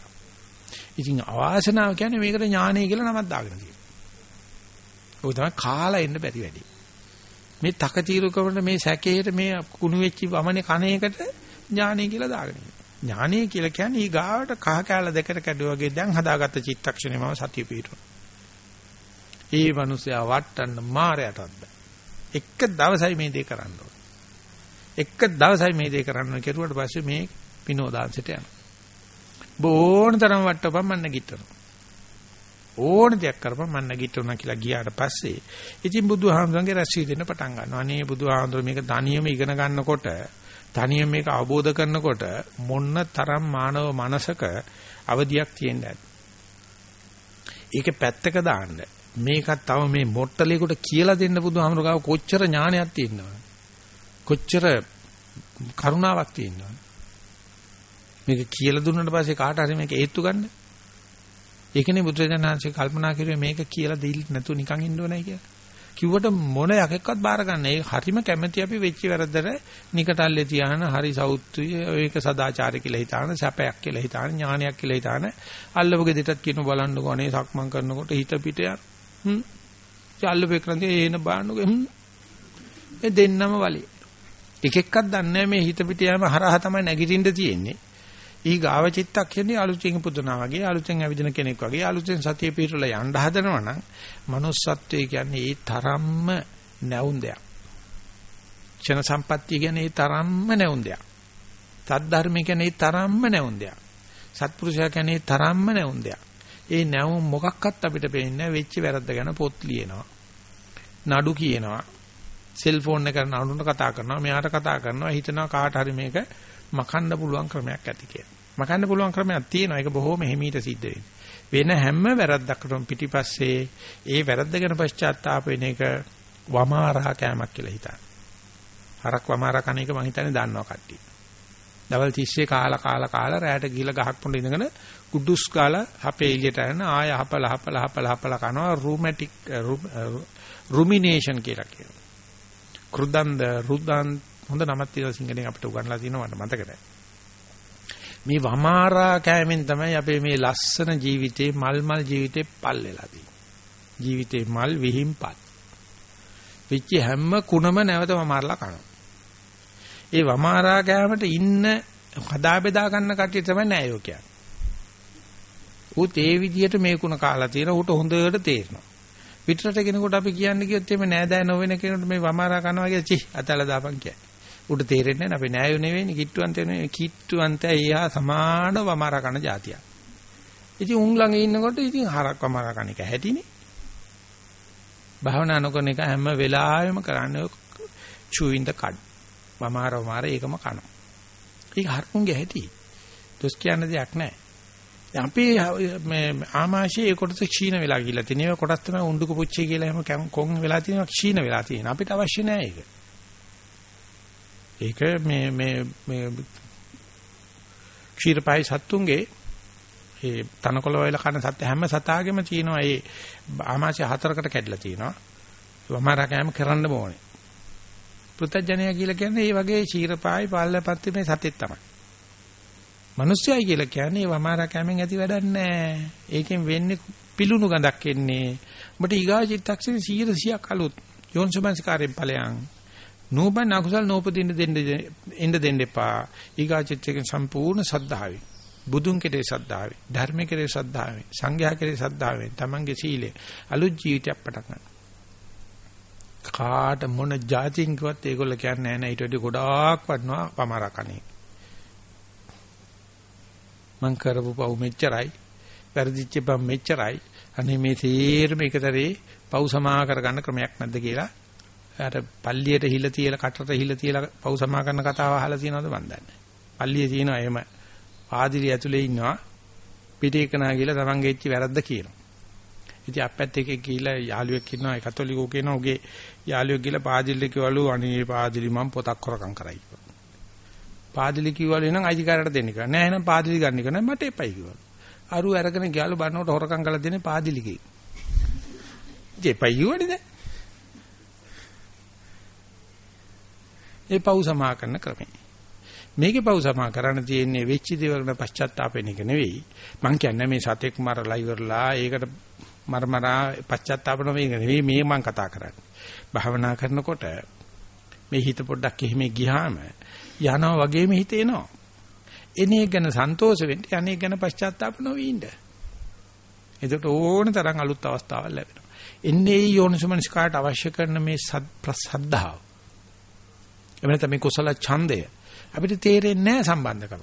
ඉතින් අවාසනාව කියන්නේ මේකට ඥානය කියලා නමක් දාගෙන තියෙනවා. ඔය තමයි කාලා එන්න බැරි වැඩි. මේ තකතිරුකමට මේ සැකේට මේ කුණු වෙච්ච වමනේ කණේකට ඥානය කියලා දාගෙන ඥානය කියලා කියන්නේ ඊ ගාවට කහ කැල දෙකට කැඩුවාගේ දැන් හදාගත්ත චිත්තක්ෂණේ මම සතිය පිටුන. ඒ මිනිසයා වටන්න මාරයටත් බෑ. එක දවසයි මේ දේ කරන්න ඕනේ. එක දවසයි මේ දේ කරන්න කෙරුවට පස්සේ මේ විනෝදාංශයට යනවා. බෝණ තරම් වට්ටපම් මන්න ගිටනවා. ඕන දෙයක් කරපන් මම නැගිටිනවා කියලා ගියාට පස්සේ ඉතින් බුදුහාමුදුරන්ගේ රැස්වි දෙන්න පටන් ගන්නවා. අනේ බුදුහාමුදුර මේක තනියම ඉගෙන ගන්නකොට තනියම මේක අවබෝධ කරනකොට මොන්න තරම් මානව මනසක අවදියක් තියෙන්නේ ඒක පැත්තක දාන්න. මේකත් තව මේ මොට්ටලේකට කියලා දෙන්න බුදුහාමුදුර ගාව කොච්චර ඥානයක් තියෙනවද? කොච්චර කරුණාවක් තියෙනවද? මේක කියලා දුන්නාට පස්සේ කාට හරි මේක ඒත්තු ගන්න. ඒකනේ බුදුරජාණන්සේ කල්පනා කරුවේ මේක කියලා දෙන්න නැතුව නිකන් ඉන්න ඕනේ කියලා. කිව්වට මොන යකෙක්වත් බාර ගන්න. ඒ හරිම කැමැති අපි වෙච්ච වැරද්දට නිකටල්ලේ තියාන හරි සෞත්තුය ඒක සදාචාර කියලා හිතාන සැපයක් කියලා හිතාන ඥානයක් කියලා හිතාන අල්ලවගේ දෙටත් කියන බලන්නකෝ අනේ සක්මන් කරනකොට හිත පිට යන. හ්ම්. අල්ලවේ කරන්නේ එන බාන්නකෝ හ්ම්. ඒ දෙන්නම වලේ. එක එක්කක් දන්නේ මේ හිත පිට යෑම හරහා තමයි නැගිටින්න තියෙන්නේ. ඊ ගාව චිත්තක්ෂණේ අලුතෙන් පුදුනා වගේ අලුතෙන් ඇවිදින කෙනෙක් වගේ අලුතෙන් සතිය පිටුලා යන්න හදනවා නම් manussත්වයේ කියන්නේ ඒ තරම්ම නැවුම් දෙයක්. ක්ෂණ සම්පත්තිය කියන්නේ ඒ තරම්ම නැවුම් දෙයක්. සද්ධර්ම කියන්නේ ඒ තරම්ම නැවුම් දෙයක්. සත්පුරුෂයා කියන්නේ ඒ තරම්ම නැවුම් දෙයක්. ඒ නැවුම් මොකක්වත් අපිට පේන්නේ වෙච්ච වැරද්ද ගැන පොත් ලියනවා. නඩු කියනවා. සෙල්ෆෝන් එක කරන අනුන්ට කතා කරනවා. මෙයාට කතා කරනවා. හිතනවා කාට හරි මේක මකන්න පුළුවන් ක්‍රමයක් ඇති කියලා. මකන්න පුළුවන් ක්‍රමයක් තියෙනවා. ඒක බොහොම හිමීට සිද්ධ වෙන හැම වැරද්දකටම පිටිපස්සේ ඒ වැරද්ද ගැන පශ්චාත්තාප වෙන එක වමාරා කෑමක් කියලා හිතන්න. හරක් වමාරා කන එක මම හිතන්නේ දන්නවා කට්ටිය. දවල් 30 කාලා කාලා කාලා රැයට ගිහලා ගහක් පොඩ ඉඳගෙන කුඩුස් කාලා අපේ එළියට යන ආය හපල හපල හපල හපල කනවා රූමැටික් රුමිනේෂන් කියලා කියනවා. කෘදන්ද රුදන් හොඳ නමක් තියෙනවා සිංහලෙන් අපිට උගන්ලා තියෙනවා මට මතක නැහැ. මේ වමාරා කෑමෙන් තමයි අපේ මේ ලස්සන ජීවිතේ මල් මල් ජීවිතේ පල් වෙලා තියෙන්නේ. ජීවිතේ මල් විහිම්පත්. පිච්චි හැම කුණම නැවත වමාරලා කනවා. ඒ වමාරා කෑමට ඉන්න හදා බෙදා ගන්න කට්ටිය තමයි නෑයෝ කියන්නේ. ඌත් ඒ විදිහට මේ කුණ කාලා තියෙන ඌට හොඳට තේරෙනවා. පිටරට කෙනෙකුට අපි කියන්නේ කිව්වොත් එimhe නෑදෑ නොවන කෙනෙකුට මේ වමාරා කනවා කියලා චි අතල දාපන් කියන්නේ. උඩ තේරෙන්නේ නැහැ අපි නෑයෝ නෙවෙයිනේ කිට්ටුවන්ත නෙවෙයි කිට්ටුවන්ත එයා සමාන වමාරා කන જાතියක්. ඉතින් උන් ළඟ ඉන්නකොට ඉතින් හරක් වමාරා කන එක හැටිනේ. භාවනා නොකරන එක හැම වෙලාවෙම කරන්නේ chewing the cud. වමාර වමාර ඒකම කනවා. ඒක හරකුන්ගේ හැටි. දොස් කියන්න දෙයක් නැහැ. දැන් අපි මේ ආමාශයේ ඒ කොටස ක්ෂීණ වෙලා ගිහිල්ලා තියෙන. ඒ කොටස් තමයි උණ්ඩුක පුච්චේ කියලා එහෙම කොන් වෙලා තියෙනවා ක්ෂීණ වෙලා තියෙනවා. අපිට අවශ්‍ය නැහැ ඒක. ඒක මේ මේ මේ ක්ෂීරපයි සත්තුන්ගේ ඒ තනකොළ වල කන සත්‍ය හැම සතාගෙම තියෙනවා ඒ ආමාශය හතරකට කැඩලා තියෙනවා. වමාරා කෑම කරන්න ඕනේ. පෘථජ්ජනය කියලා කියන්නේ මේ වගේ ක්ෂීරපයි පාල්ලපත්ති මේ සතෙක් තමයි. මිනිස්සයයි කියලා කියන්නේ වමාරා කෑමෙන් ඇති වැඩක් නැහැ. ඒකෙන් වෙන්නේ පිලුණු ගඳක් එන්නේ. ඔබට ඊගා චිත්තක්ෂණ 100ක් අලුත් යෝන්සමංස්කාරයෙන් ඵලයන් නූපන් අකුසල් නූපදින්න දෙන්න එන්න දෙන්න එපා. ඊගාචිත්තයෙන් සම්පූර්ණ සද්ධාවේ. බුදුන් කෙරේ සද්ධාවේ, ධර්ම කෙරේ සද්ධාවේ, සංඝයා කෙරේ සද්ධාවේ, තමන්ගේ සීලය අලුත් ජීවිතයක් පටන් ගන්න. කාට මොන જાතින් කිව්වත් ඒගොල්ල කියන්නේ නැහැ ඊට වඩා ගොඩාක් වටනවා පමාරකණේ. මං කරපු පව් මෙච්චරයි, වැරදිච්ච පව් මෙච්චරයි. අනේ මේ තීරම එකතරේ පව් සමා කරගන්න ක්‍රමයක් නැද්ද කියලා අර පල්ලියට හිල තියලා කටට හිල තියලා පව් සමා කරන කතාව අහලා තියෙනවද මන් දන්නේ. පල්ලියේ තියෙනවා එහෙම පාදිරි ඇතුලේ ඉන්නවා පිටේකනා කියලා තමන්ගේ ඉච්චි වැරද්ද කියනවා. ඉතින් අපැත්ත එකේ ගිහිල්ලා යාළුවෙක් ඉන්නවා ඒ කතෝලිකෝ කියනවා උගේ යාළුවෙක් ගිහිල්ලා පාදිරිල කිව්වලු අනේ පාදිරි මම පොතක් හොරකම් කරයි කිව්වා. පාදිලි කිව්වලු එහෙනම් අයිතිකාරයට දෙන්න කියලා. නෑ එහෙනම් පාදිලි ගන්න එක නෑ මට එපයි කිව්වා. අරු අරගෙන ගියාලු බන්නකොට හොරකම් කරලා දෙන්නේ පාදිලිගේ. ඉතින් එපයි කිව්වනේ දැන්. ඒ පව් සමා කරන ක්‍රමය. මේකේ පව් සමා කරන්න තියෙන්නේ වෙච්ච දේවල්න පශ්චාත්තාපෙන එක නෙවෙයි. මං කියන්නේ මේ සතෙක් මරලා ඉවරලා ඒකට මරමරා පශ්චාත්තාපන මේක නෙවෙයි මේ මං කතා කරන්නේ. භාවනා කරනකොට මේ හිත පොඩ්ඩක් එහෙම ගියාම යනවා වගේම හිත එනවා. එනේ ගැන සන්තෝෂ වෙන්න අනේ ගැන පශ්චාත්තාප නොවී ඉන්න. එතකොට ඕන තරම් අලුත් අවස්ථාවක් ලැබෙනවා. එන්නේ යෝනිසමනස්කාට අවශ්‍ය කරන මේ සද්ධාව එහෙම නැත්නම් මේ කුසල ඡන්දය අපිට තේරෙන්නේ නැහැ සම්බන්ධකම.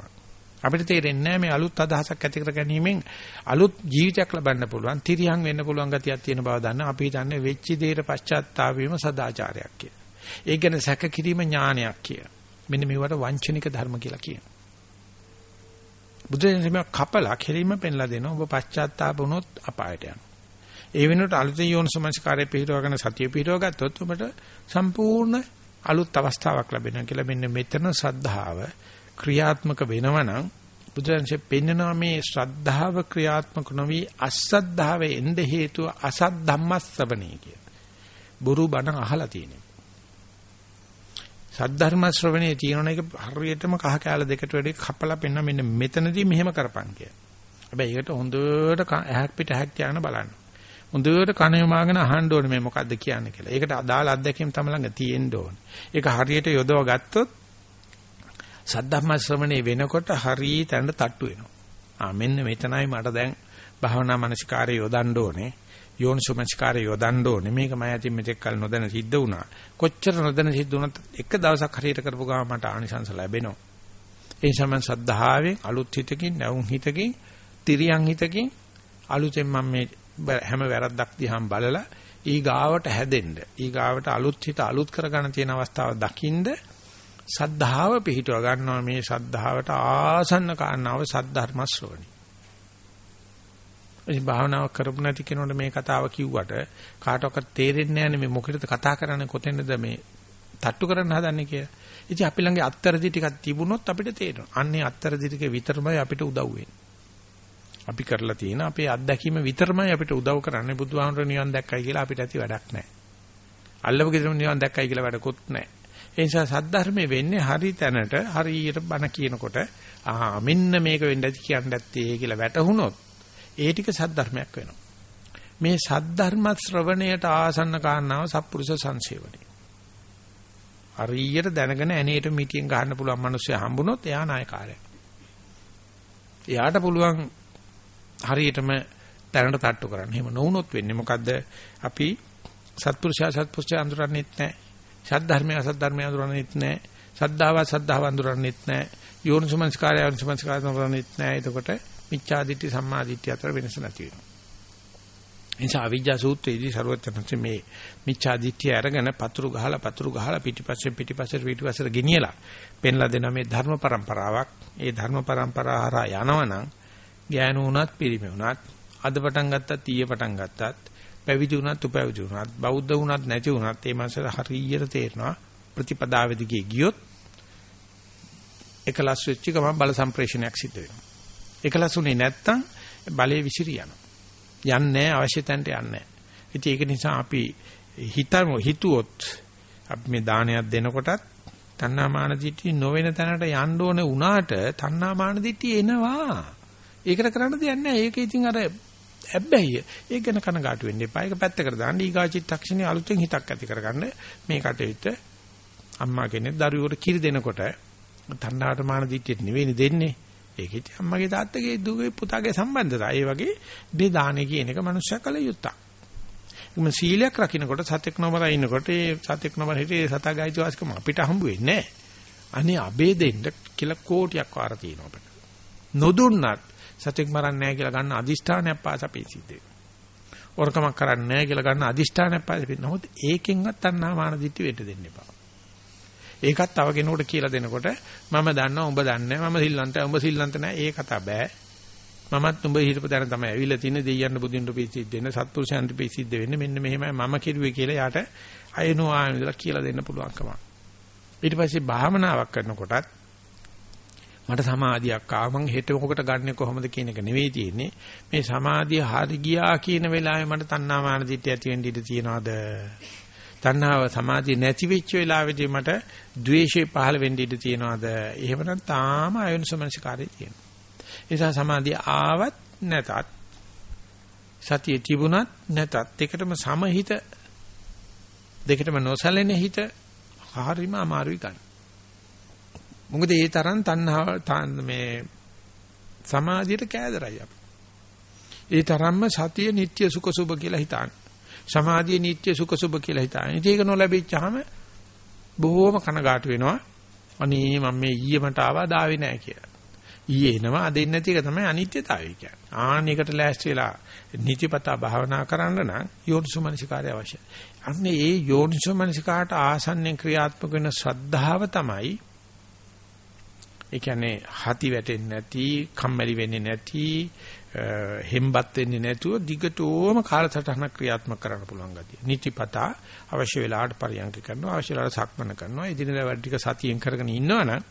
අපිට තේරෙන්නේ නැහැ මේ අලුත් අදහසක් ඇති කර ගැනීමෙන් අලුත් ජීවිතයක් ලබන්න පුළුවන්, තිරියන් වෙන්න පුළුවන් ගතියක් තියෙන බව දන්න අපි හිතන්නේ වෙච්ච දේට පශ්චාත්තාප වීම සදාචාරයක් කියලා. ඒක ගැන සැක කිරීම ඥානයක් කියලා. මෙන්න මේවට වංචනික ධර්ම කියලා කියනවා. බුදුරජාණන් මේ කපලා කෙලින්ම පෙන්ලා දෙනවා ඔබ පශ්චාත්තාප වුණොත් අපායට යනවා. ඒ වෙනුවට අලුතෙන් යෝනිසමස්කාරය පිළිරවගෙන සතිය පිළිරව ගත්තොත් ඔබට සම්පූර්ණ අලුත් අවස්ථාවක් ලැබෙනවා කියලා මෙන්න මෙතන ශ්‍රද්ධාව ක්‍රියාත්මක වෙනවනම් බුදුරජාණන්සේ පෙන්වනවා මේ ශ්‍රද්ධාව ක්‍රියාත්මක නොවි අසද්ධාවේ එන්න හේතුව අසත් ධම්මස්සවණේ කිය. බුරු බණ අහලා තියෙනවා. සද්ධර්ම ශ්‍රවණයේ තියෙන එක හරියටම කහ කැල දෙකට වැඩි කපලා පෙන්න මෙන්න මෙතනදී මෙහෙම කරපන් කිය. හැබැයි ඒකට හොඳට ඇහක් පිට ඇහක් තියාගෙන බලන්න. හොඳට කන යොමාගෙන අහන්න ඕනේ මේ මොකද්ද කියන්නේ කියලා. ඒකට අදාළ අත්දැකීම් තම ළඟ තියෙන්න ඕනේ. ඒක හරියට යොදව ගත්තොත් සද්ධර්ම ශ්‍රවණේ වෙනකොට හරිය තැනට තට්ටු වෙනවා. ආ මෙන්න මෙතනයි මට දැන් භාවනා මනසිකාරය යොදන්න ඕනේ. යෝනිසෝමනසිකාරය යොදන්න ඕනේ. මේක මම ඇතින් මෙතෙක් කල නොදැන සිද්ධ වුණා. කොච්චර නොදැන සිද්ධ වුණත් එක දවසක් හරියට කරපු ගමන් මට ආනිසංස ලැබෙනවා. ඒ නිසා මම සද්ධාවෙන් අලුත් හිතකින් නැවුම් හිතකින් තිරියන් හිතකින් අලුතෙන් මම මේ හැම වැරද්දක් දිහාම බලලා ඊ ගාවට හැදෙන්න ඊ ගාවට අලුත් හිත අලුත් කරගන්න තියෙන අවස්ථාව දකින්ද සද්ධාව පිහිටව ගන්නවා මේ සද්ධාවට ආසන්න කාරණාව සද්ධර්ම ශ්‍රවණි. ඉතින් භාවනාව කරපු නැති කෙනෙකුට මේ කතාව කිව්වට කාටවත් තේරෙන්නේ නැහැ මේ මොකටද කතා කරන්නේ කොතැනද මේ තට්ටු කරන්න හදන්නේ කියලා. ඉතින් අපි ළඟ අත්තරදි ටිකක් තිබුණොත් අපිට තේරෙනවා. අන්නේ අත්තරදි ටික විතරමයි අපිට උදව් අපි කරලා තියෙන අපේ අත්දැකීම විතරමයි අපිට උදව් කරන්නේ බුදුහාමර නිවන් දැක්කයි කියලා අපිට ඇති වැඩක් නැහැ. අල්ලපු ගෙදරම නිවන් දැක්කයි කියලා වැඩකුත් නැහැ. ඒ නිසා සද්ධර්මයේ වෙන්නේ හරි තැනට හරියට බණ කියනකොට ආ මෙන්න මේක වෙන්න ඇති කියන්න ඇත්තේ කියලා වැටහුනොත් ඒ ටික සද්ධර්මයක් වෙනවා. මේ සද්ධර්ම ශ්‍රවණයට ආසන්න කාරණාව සත්පුරුෂ සංසේවණේ. හරියට දැනගෙන ඇනේට මිටියෙන් ගහන්න පුළුවන් මිනිස්සු හම්බුනොත් එයා නායකාරයා. එයාට පුළුවන් හරියටම දැනට තට්ටු කරන්න. එහෙම නොවුනොත් වෙන්නේ මොකද්ද? අපි සත්පුරුෂයා සත්පුරුෂයා අඳුරන්නේත් නැහැ. සද්ධර්මය අසද්ධර්මය අඳුරන්නේත් නැහැ. සද්ධාව සද්ධාව අඳුරන්නේත් නැහැ. යෝනිසමංස්කාරය යෝනිසමංස්කාරය අඳුරන්නේත් නැහැ. එතකොට මිච්ඡාදිට්ඨි සම්මාදිට්ඨිය අතර වෙනස නැති වෙනවා. එනිසා අවිජ්ජා සූත්‍රයේදී ਸਰවඥාන්සේ මේ මිච්ඡාදිට්ඨිය අරගෙන පතුරු ගහලා පතුරු ගහලා පිටිපස්සෙන් පිටිපස්සට පිටිපස්සට ගෙනියලා පෙන්ලා දෙන මේ ධර්ම પરම්පරාවක්. ඒ ධර්ම પરම්පරාව හරහා යනවනම් ඥාන වුණත් පිරිමි වුණත් අද පටන් ගත්තත් ඊයේ පටන් ගත්තත් පැවිදි වුණත් උපැවිදි වුණත් බෞද්ධ වුණත් නැති වුණත් මේ මාසෙට හරියට තේරෙනවා ප්‍රතිපදාවෙදිගේ ගියොත් එකලස් වෙච්ච ගමන් බල සම්ප්‍රේෂණයක් සිද්ධ වෙනවා. එකලස් උනේ නැත්තම් බලේ විසිරී යනවා. යන්නේ අවශ්‍ය තැනට යන්නේ. ඉතින් ඒක නිසා අපි හිතමු හිතුවොත් අපි මේ දානයක් දෙනකොටත් තණ්හාමාන දිට්ඨිය නොවන තැනට යන්න ඕනේ වුණාට තණ්හාමාන දිට්ඨිය එනවා. ඒකට කරන්න දෙයක් නැහැ. ඒක ඉතින් අර හැබැයි ඒක ගැන කනගාටු වෙන්න එපා. ඒක පැත්තකට දාන්න ඊගා චිත්තක්ෂණේ අලුතෙන් හිතක් ඇති කරගන්න මේ කටයුත්ත අම්මා කෙනෙක් දරුවෙකුට කිරි දෙනකොට තණ්හාට මාන දිට්ඨියට නෙවෙයි දෙන්නේ. ඒකෙත් අම්මගේ තාත්තගේ දුවේ පුතාගේ සම්බන්ධතාවය. ඒ වගේ මේ දානේ කියන එක මනුෂ්‍යයා කල යුත්තක්. එම සීලයක් රකින්නකොට සත්‍යක් නොමර ඉන්නකොට ඒ සත්‍යක් නොමර හිතේ සතාගායිතු වාස්කම අපිට හම්බ වෙන්නේ නැහැ. අනේ අබේ දෙන්න කියලා කෝටියක් වාර තියෙනවා අපිට. නොදුන්නත් සත්‍යක් මරන්නේ නැහැ කියලා ගන්න අදිෂ්ඨානයක් පාස අපි සිද්ධ වෙනවා. වරකමක් කරන්නේ නැහැ කියලා ගන්න අදිෂ්ඨානයක් පාස පිට. නමුත් ඒකෙන්වත් අන්නා මාන දිට්ඨි වෙන්න දෙන්න එපා. ඒකත් තව කෙනෙකුට කියලා දෙනකොට මම දන්නවා උඹ දන්නේ මම සිල්ලන්ත උඹ සිල්ලන්ත නැහැ. ඒ කතා බෑ. මමත් උඹ හිටපු දැන තමයි ඇවිල්ලා තින්නේ දෙයයන් බුදුන්ට පිසිද්ද වෙන සත්පුරුෂයන්ට පිසිද්ද වෙන්නේ. මෙන්න මෙහෙමයි මම කිරුවේ කියලා යාට අයනෝ ආනදලා කියලා දෙන්න පුළුවන්කම. ඊට පස්සේ භාවනාවක් කරනකොටත් මට සමාධියක් ආව. මං හෙට මොකට ගන්නෙ කොහොමද කියන එක නෙවෙයි තියෙන්නේ. මේ සමාධිය හරි ගියා කියන වෙලාවේ මට තණ්හාමාන දිට්ඨිය ඇති වෙන්න ඉඩ තියනවාද? තණ්හාව සමාධිය නැති වෙච්ච වෙලාවෙදී මට ද්වේෂය පහළ වෙන්න ඉඩ තියනවාද? එහෙමනම් තාම අයෝනිසමනසිකාරය තියෙනවා. ඒ නිසා සමාධිය ආවත් නැතත් සතිය තිබුණත් නැතත් දෙකටම සමහිත දෙකටම නොසැලෙන හිත හරිම අමාරුයි ගන්න. මොකද ඒ තරම් තණ්හාව මේ සමාධියට කෑදරයි අපි. ඒ තරම්ම සතිය නিত্য සුඛ සුභ කියලා හිතන්නේ. සමාධිය නිට්ටය සුඛ සුභ කියලා හිතාගෙන. ඒක නොලැබිච්චාම බොහෝම කනගාටු වෙනවා. අනේ මම මේ ඊයේ මට ආවා දාවේ නැහැ කියලා. ඊයේ එනවා අද එන්නේ නැති එක තමයි අනිත්‍යතාවය කියන්නේ. ආන්නයකට ලෑස්ති වෙලා නිතිපතා භාවනා කරන්න නම් යෝනිසෝමනසිකාරය අවශ්‍යයි. අන්නේ ඒ යෝනිසෝමනසිකාට ආසන්නෙන් ක්‍රියාත්මක වෙන ශ්‍රද්ධාව තමයි ඒ කියන්නේ හති වැටෙන්නේ නැති, කම්මැලි වෙන්නේ නැති, හෙම්බත් වෙන්නේ නැතුව දිගටම කාලසටහන ක්‍රියාත්මක කරන්න පුළුවන් ගතිය. නිතිපතා අවශ්‍ය වෙලාවට පරියන්ක කරනවා, අවශ්‍ය වෙලාවට සක්මන කරනවා. එදිනෙදා වැඩ ටික සතියෙන් කරගෙන ඉන්නවනම්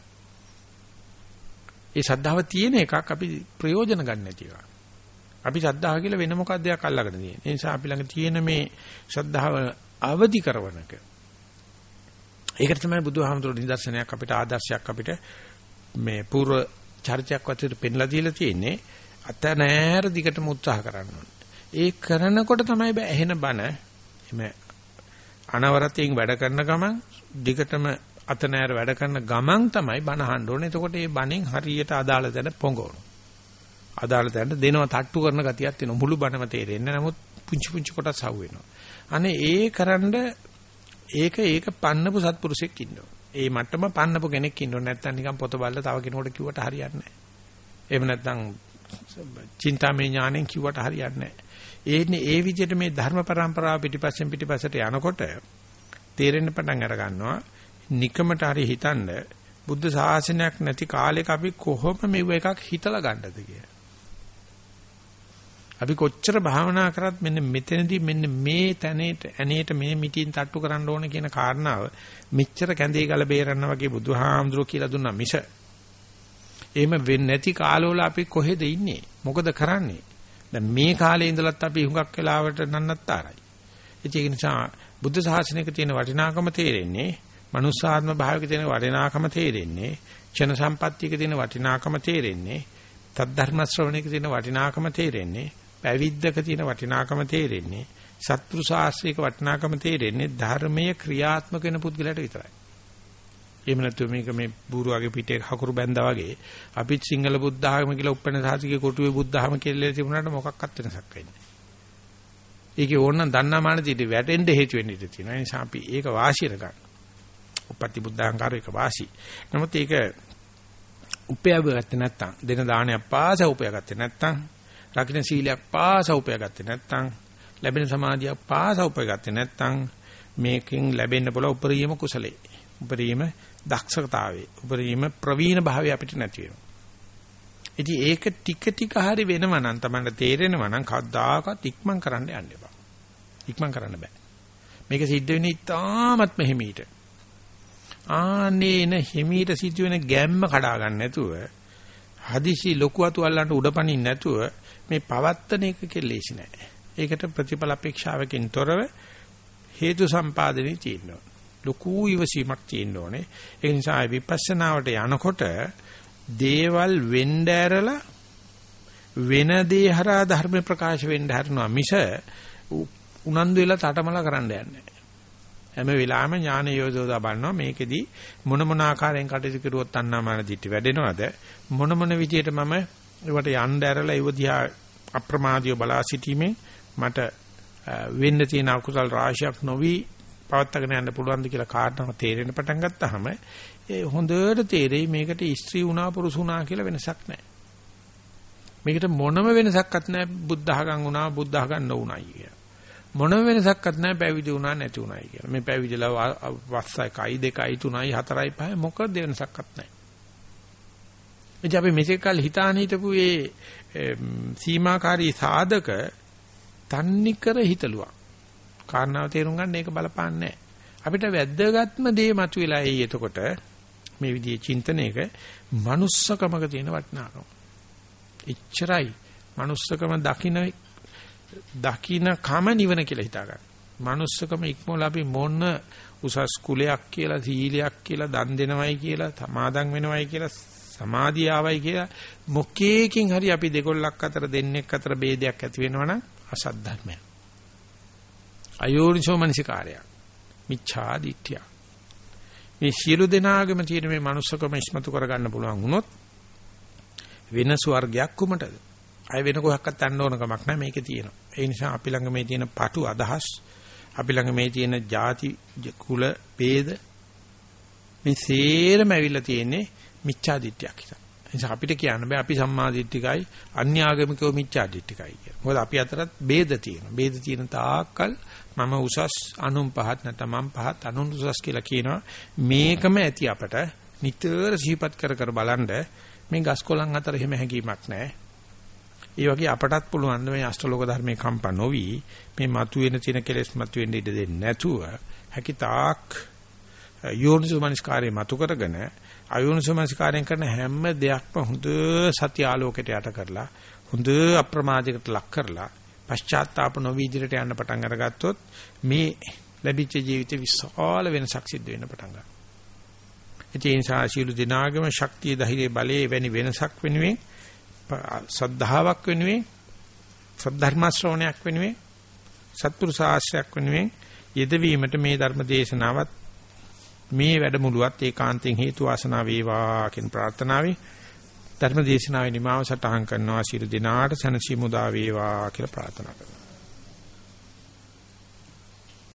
ඒ ශ්‍රද්ධාව තියෙන එකක් අපි ප්‍රයෝජන ගන්න නැති එකක්. අපි ශ්‍රද්ධාව කියලා වෙන මොකක්ද දෙයක් අල්ලගෙන තියෙන්නේ. ඒ නිසා අපි ළඟ තියෙන මේ ශ්‍රද්ධාව අවදි කරවනක. ඒකට තමයි බුදුහාමුදුරුවෝ නිදර්ශනයක් අපිට ආදර්ශයක් අපිට මේ පූර්ව චර්චයක් වත්තේ පෙන්ලා දීලා තියෙන්නේ. අත නෑර දිගටම උත්සාහ කරන්න ඕනේ. ඒ කරනකොට තමයි බෑ ඇහෙන බන එමෙ අනවරතයෙන් වැඩ කරන ගමන් දිගටම අත නෑර වැඩ කරන ගමන් තමයි බන අහන්න ඕනේ. එතකොට මේ බණෙන් හරියට අදාළ තැන පොඟවනවා. අදාළ තැනට දෙනවා තට්ටු කරන ගතියක් තියෙනවා. මුළු බණම තේරෙන්නේ නමුත් පුංචි පුංචි කොටස් අහු වෙනවා. අනේ ඒ කරන්ඩ ඒක ඒක පන්නපු සත්පුරුෂෙක් ඉන්නවා. ඒ මට්ටම පන්නපු කෙනෙක් ඉන්නව නැත්නම් නිකන් පොත බලලා තව කෙනෙකුට කිව්වට හරියන්නේ නැහැ. එහෙම නැත්නම් චින්තාමය ඥාණයෙන් කිව්වට හරියන්නේ නැහැ. ඒන්නේ ඒ විදිහට මේ ධර්ම પરම්පරාව පිටිපස්සෙන් පිටිපස්සට යනකොට තේරෙන්න පටන් අර ගන්නවා. নিকමට හරි හිතන්න බුද්ධ ශාසනයක් නැති කාලෙක අපි කොහොම මෙව එකක් හිතලා ගන්නද කියලා. අපි කොච්චර භාවනා කරත් මෙන්න මෙතනදී මෙන්න මේ තැනේට ඇනේට මේ මිටින් තට්ටු කරන්න ඕන කියන කාරණාව මෙච්චර කැඳේ ගල බේරන්න වගේ බුදුහාමුදුරුවෝ කියලා දුන්නා මිස එහෙම වෙන්නේ නැති කාලවල අපි කොහෙද ඉන්නේ? මොකද කරන්නේ? දැන් මේ කාලේ ඉඳලත් අපි හුඟක් වෙලාවට නන්නත්තරයි. ඒක නිසා බුද්ධ ශාසනයක තියෙන වටිනාකම තේරෙන්නේ මනුස්සාත්ම භාවයක තියෙන වටිනාකම තේරෙන්නේ ක්ෂණ සම්පත්තියක තියෙන වටිනාකම තේරෙන්නේ තද්ධර්ම ශ්‍රවණයක තියෙන වටිනාකම තේරෙන්නේ පැවිද්දක තියෙන වටිනාකම තේරෙන්නේ සත්පුරුෂ ආශ්‍රයක වටිනාකම තේරෙන්නේ ධර්මයේ ක්‍රියාත්මක වෙන පුද්ගලයාට විතරයි. එහෙම නැත්නම් මේක මේ බූරුවගේ පිටේ හකුරු බැඳා වගේ අපිත් සිංහල බුද්ධ ආගම කියලා උපැන්න සාසිකේ කොටුවේ බුද්ධ ආගම කියලා තිබුණාට මොකක්වත් වෙනසක් වෙන්නේ. ඒකේ ඕනනම් දන්නාමාන දිට වැටෙන්න හේතු වෙන්න ඉඩ තියෙනවා. ඒ නිසා අපි ඒක වාසියට ගන්න. උපපති බුද්ධාංකාර එක වාසි. නමුත් ඒක උපයවගත්තේ නැත්තම් දෙන දානයක් පාස උපයගත්තේ නැත්තම් රකින්න සීලයක් පාස උපයගත්තේ නැත්නම් ලැබෙන සමාධියක් පාස උපයගත්තේ නැත්නම් මේකෙන් ලැබෙන්න බල උපරිම කුසලේ උපරිම දක්ෂතාවේ උපරිම ප්‍රවීණ භාවය අපිට නැති වෙනවා. ඉතින් ඒක ටික ටික හරි වෙනවා නම් තමයි තේරෙනවා නම් කවදාකවත් ඉක්මන් කරන්න යන්න එපා. ඉක්මන් කරන්න බෑ. මේක සිද්ධ වෙන්නේ ඉතාමත්ම හිමීට. ආනේන හිමීට සිද්ධ වෙන ගැම්ම කඩා ගන්න නැතුව හදිසි ලොකු අතු අල්ලන්න උඩපණින් නැතුව මේ පවත්තන එක කෙලෙසි නෑ. ඒකට ප්‍රතිඵල අපේක්ෂාවකින් තොරව හේතු සම්පාදනයේ තියෙනවා. ලොකු ඉවසීමක් තියෙන්න ඕනේ. ඒ නිසා විපස්සනාවට යනකොට දේවල් වෙන්න ඇරලා වෙන දේ හරහා ධර්ම ප්‍රකාශ වෙන්න හරනවා මිස උනන්දු වෙලා තටමලා කරන්න යන්නේ හැම වෙලාවෙම ඥාන යෝධෝදා බලනවා. මේකෙදි මොන මොන ආකාරයෙන් කටයුතු කරුවොත් අන්නාමාන දිටි වැඩෙනවද? මොන මොන විදියට මම ඒවට යන්න ඇරලා ඒව දිහා අප්‍රමාදීව බලා සිටීමෙන් මට වෙන්න තියෙන අකුසල් රාශියක් නොවි පවත්වාගෙන යන්න පුළුවන්ද කියලා කාරණාව තේරෙන්න පටන් ගත්තාම ඒ හොඳට තේරෙයි මේකට ස්ත්‍රී වුණා පුරුෂ වුණා කියලා වෙනසක් නැහැ. මේකට මොනම වෙනසක්වත් නැහැ බුද්ධහගම් වුණා බුද්ධහගම් නොවුණායි කියලා. මොනම වෙනසක්වත් නැහැ පැවිදි වුණා නැති වුණායි කියලා. මේ පැවිදිලා වස් 1යි 2යි 3යි 4යි 5යි මොකද වෙනසක්වත් නැහැ. එනිසා අපි මෙතෙක් කල හිතාන හිටපු මේ සීමාකාරී සාධක තන්නිකර හිතලුවා. කාරණාව තේරුම් ගන්න ඒක බලපාන්නේ අපිට වැද්දගත්ම දේ මතුවලා එයි එතකොට මේ විදිහේ චින්තනයක manussකමක තියෙන වටිනාකම. එච්චරයි manussකම දකින්න දකින්න කම නිවන කියලා හිතා ගන්න. manussකම ඉක්මවල අපි මොන උසස් කුලයක් කියලා සීලයක් කියලා දන් දෙනවයි කියලා සමාදන් වෙනවයි කියලා සමාධිය ආවයි කියලා මොකේකින් හරි අපි දෙකොල්ලක් අතර දෙන්නෙක් අතර ભેදයක් ඇති වෙනවනම් අසත් ධර්මයක්. අයෝනිසෝ මනසිකාරය. මිච්ඡා දිට්ඨිය. මේ සියලු දෙනාගම තියෙන මේ manussකම ඉස්මතු කරගන්න පුළුවන් වුණොත් වෙන ස්වර්ගයක් කොමටද? අය වෙන කොහක්වත් යන්න ඕන කමක් නැහැ මේකේ තියෙනවා. ඒ නිසා අපි ළඟ මේ තියෙන පටු අදහස් අපි ළඟ මේ තියෙන ಜಾති කුල ભેද මේ සේරම ඇවිල්ලා තියෙන්නේ මිච්ඡා දිට්ඨියක් හිතා. නිසා අපිට කියන්න බෑ අපි සම්මාදිට්ඨිකයි අන්‍යාගමිකව මිච්ඡාදිට්ඨිකයි කියලා. මොකද අපි අතරත් ભેද තියෙනවා. ભેද තියෙන තාක්කල් මම උසස් අනුන් පහත් නැත්නම් මම පහත් අනුන් උසස් කියලා කියනවා. මේකම ඇති අපට නිතර සිහිපත් කර කර බලනද මේ ගස්කොලන් අතර එහෙම හැඟීමක් නැහැ. ඒ වගේ අපටත් පුළුවන් මේ අෂ්ටලෝක ධර්මයේ කම්පා නොවි මේ මතුවෙන තියෙන කෙලෙස් මතුවෙන්න ඉඩ දෙන්නේ නැතුව හැකිතාක් යෝනිසෝමනස්කාරය මතු කරගෙන අයෝනිසෝමනස්කාරයෙන් කරන හැම දෙයක්ම හොඳ සත්‍ය ආලෝකයට යට කරලා හොඳ අප්‍රමාදයකට ලක් කරලා පශ්චාත්තාප නොවි ඉදිරියට යන්න පටන් අරගත්තොත් මේ ලැබිච්ච ජීවිතේ විශාල වෙනසක් සිද්ධ වෙන්න පටන් ගන්නවා. ඒ නිසා ශීල දිනාගම ශක්තිය ධෛර්ය බලයේ වැනි වෙනසක් වෙනුවෙන් සද්ධාාවක් වෙනුවෙන් සද්ධර්ම ශ්‍රවණයක් වෙනුවෙන් සත්පුරුෂ ආශ්‍රයක් වෙනුවෙන් යෙදවීමට මේ ධර්ම දේශනාවත් මේ වැඩමුළුවත් ඒකාන්තයෙන් හේතු වාසනා වේවා කියන ප්‍රාර්ථනාවයි ධර්ම දේශනාවේ නිමාව සටහන් කරනවා. ශිරු දිනාට සනසි මුදා වේවා කියලා ප්‍රාර්ථනා කරනවා.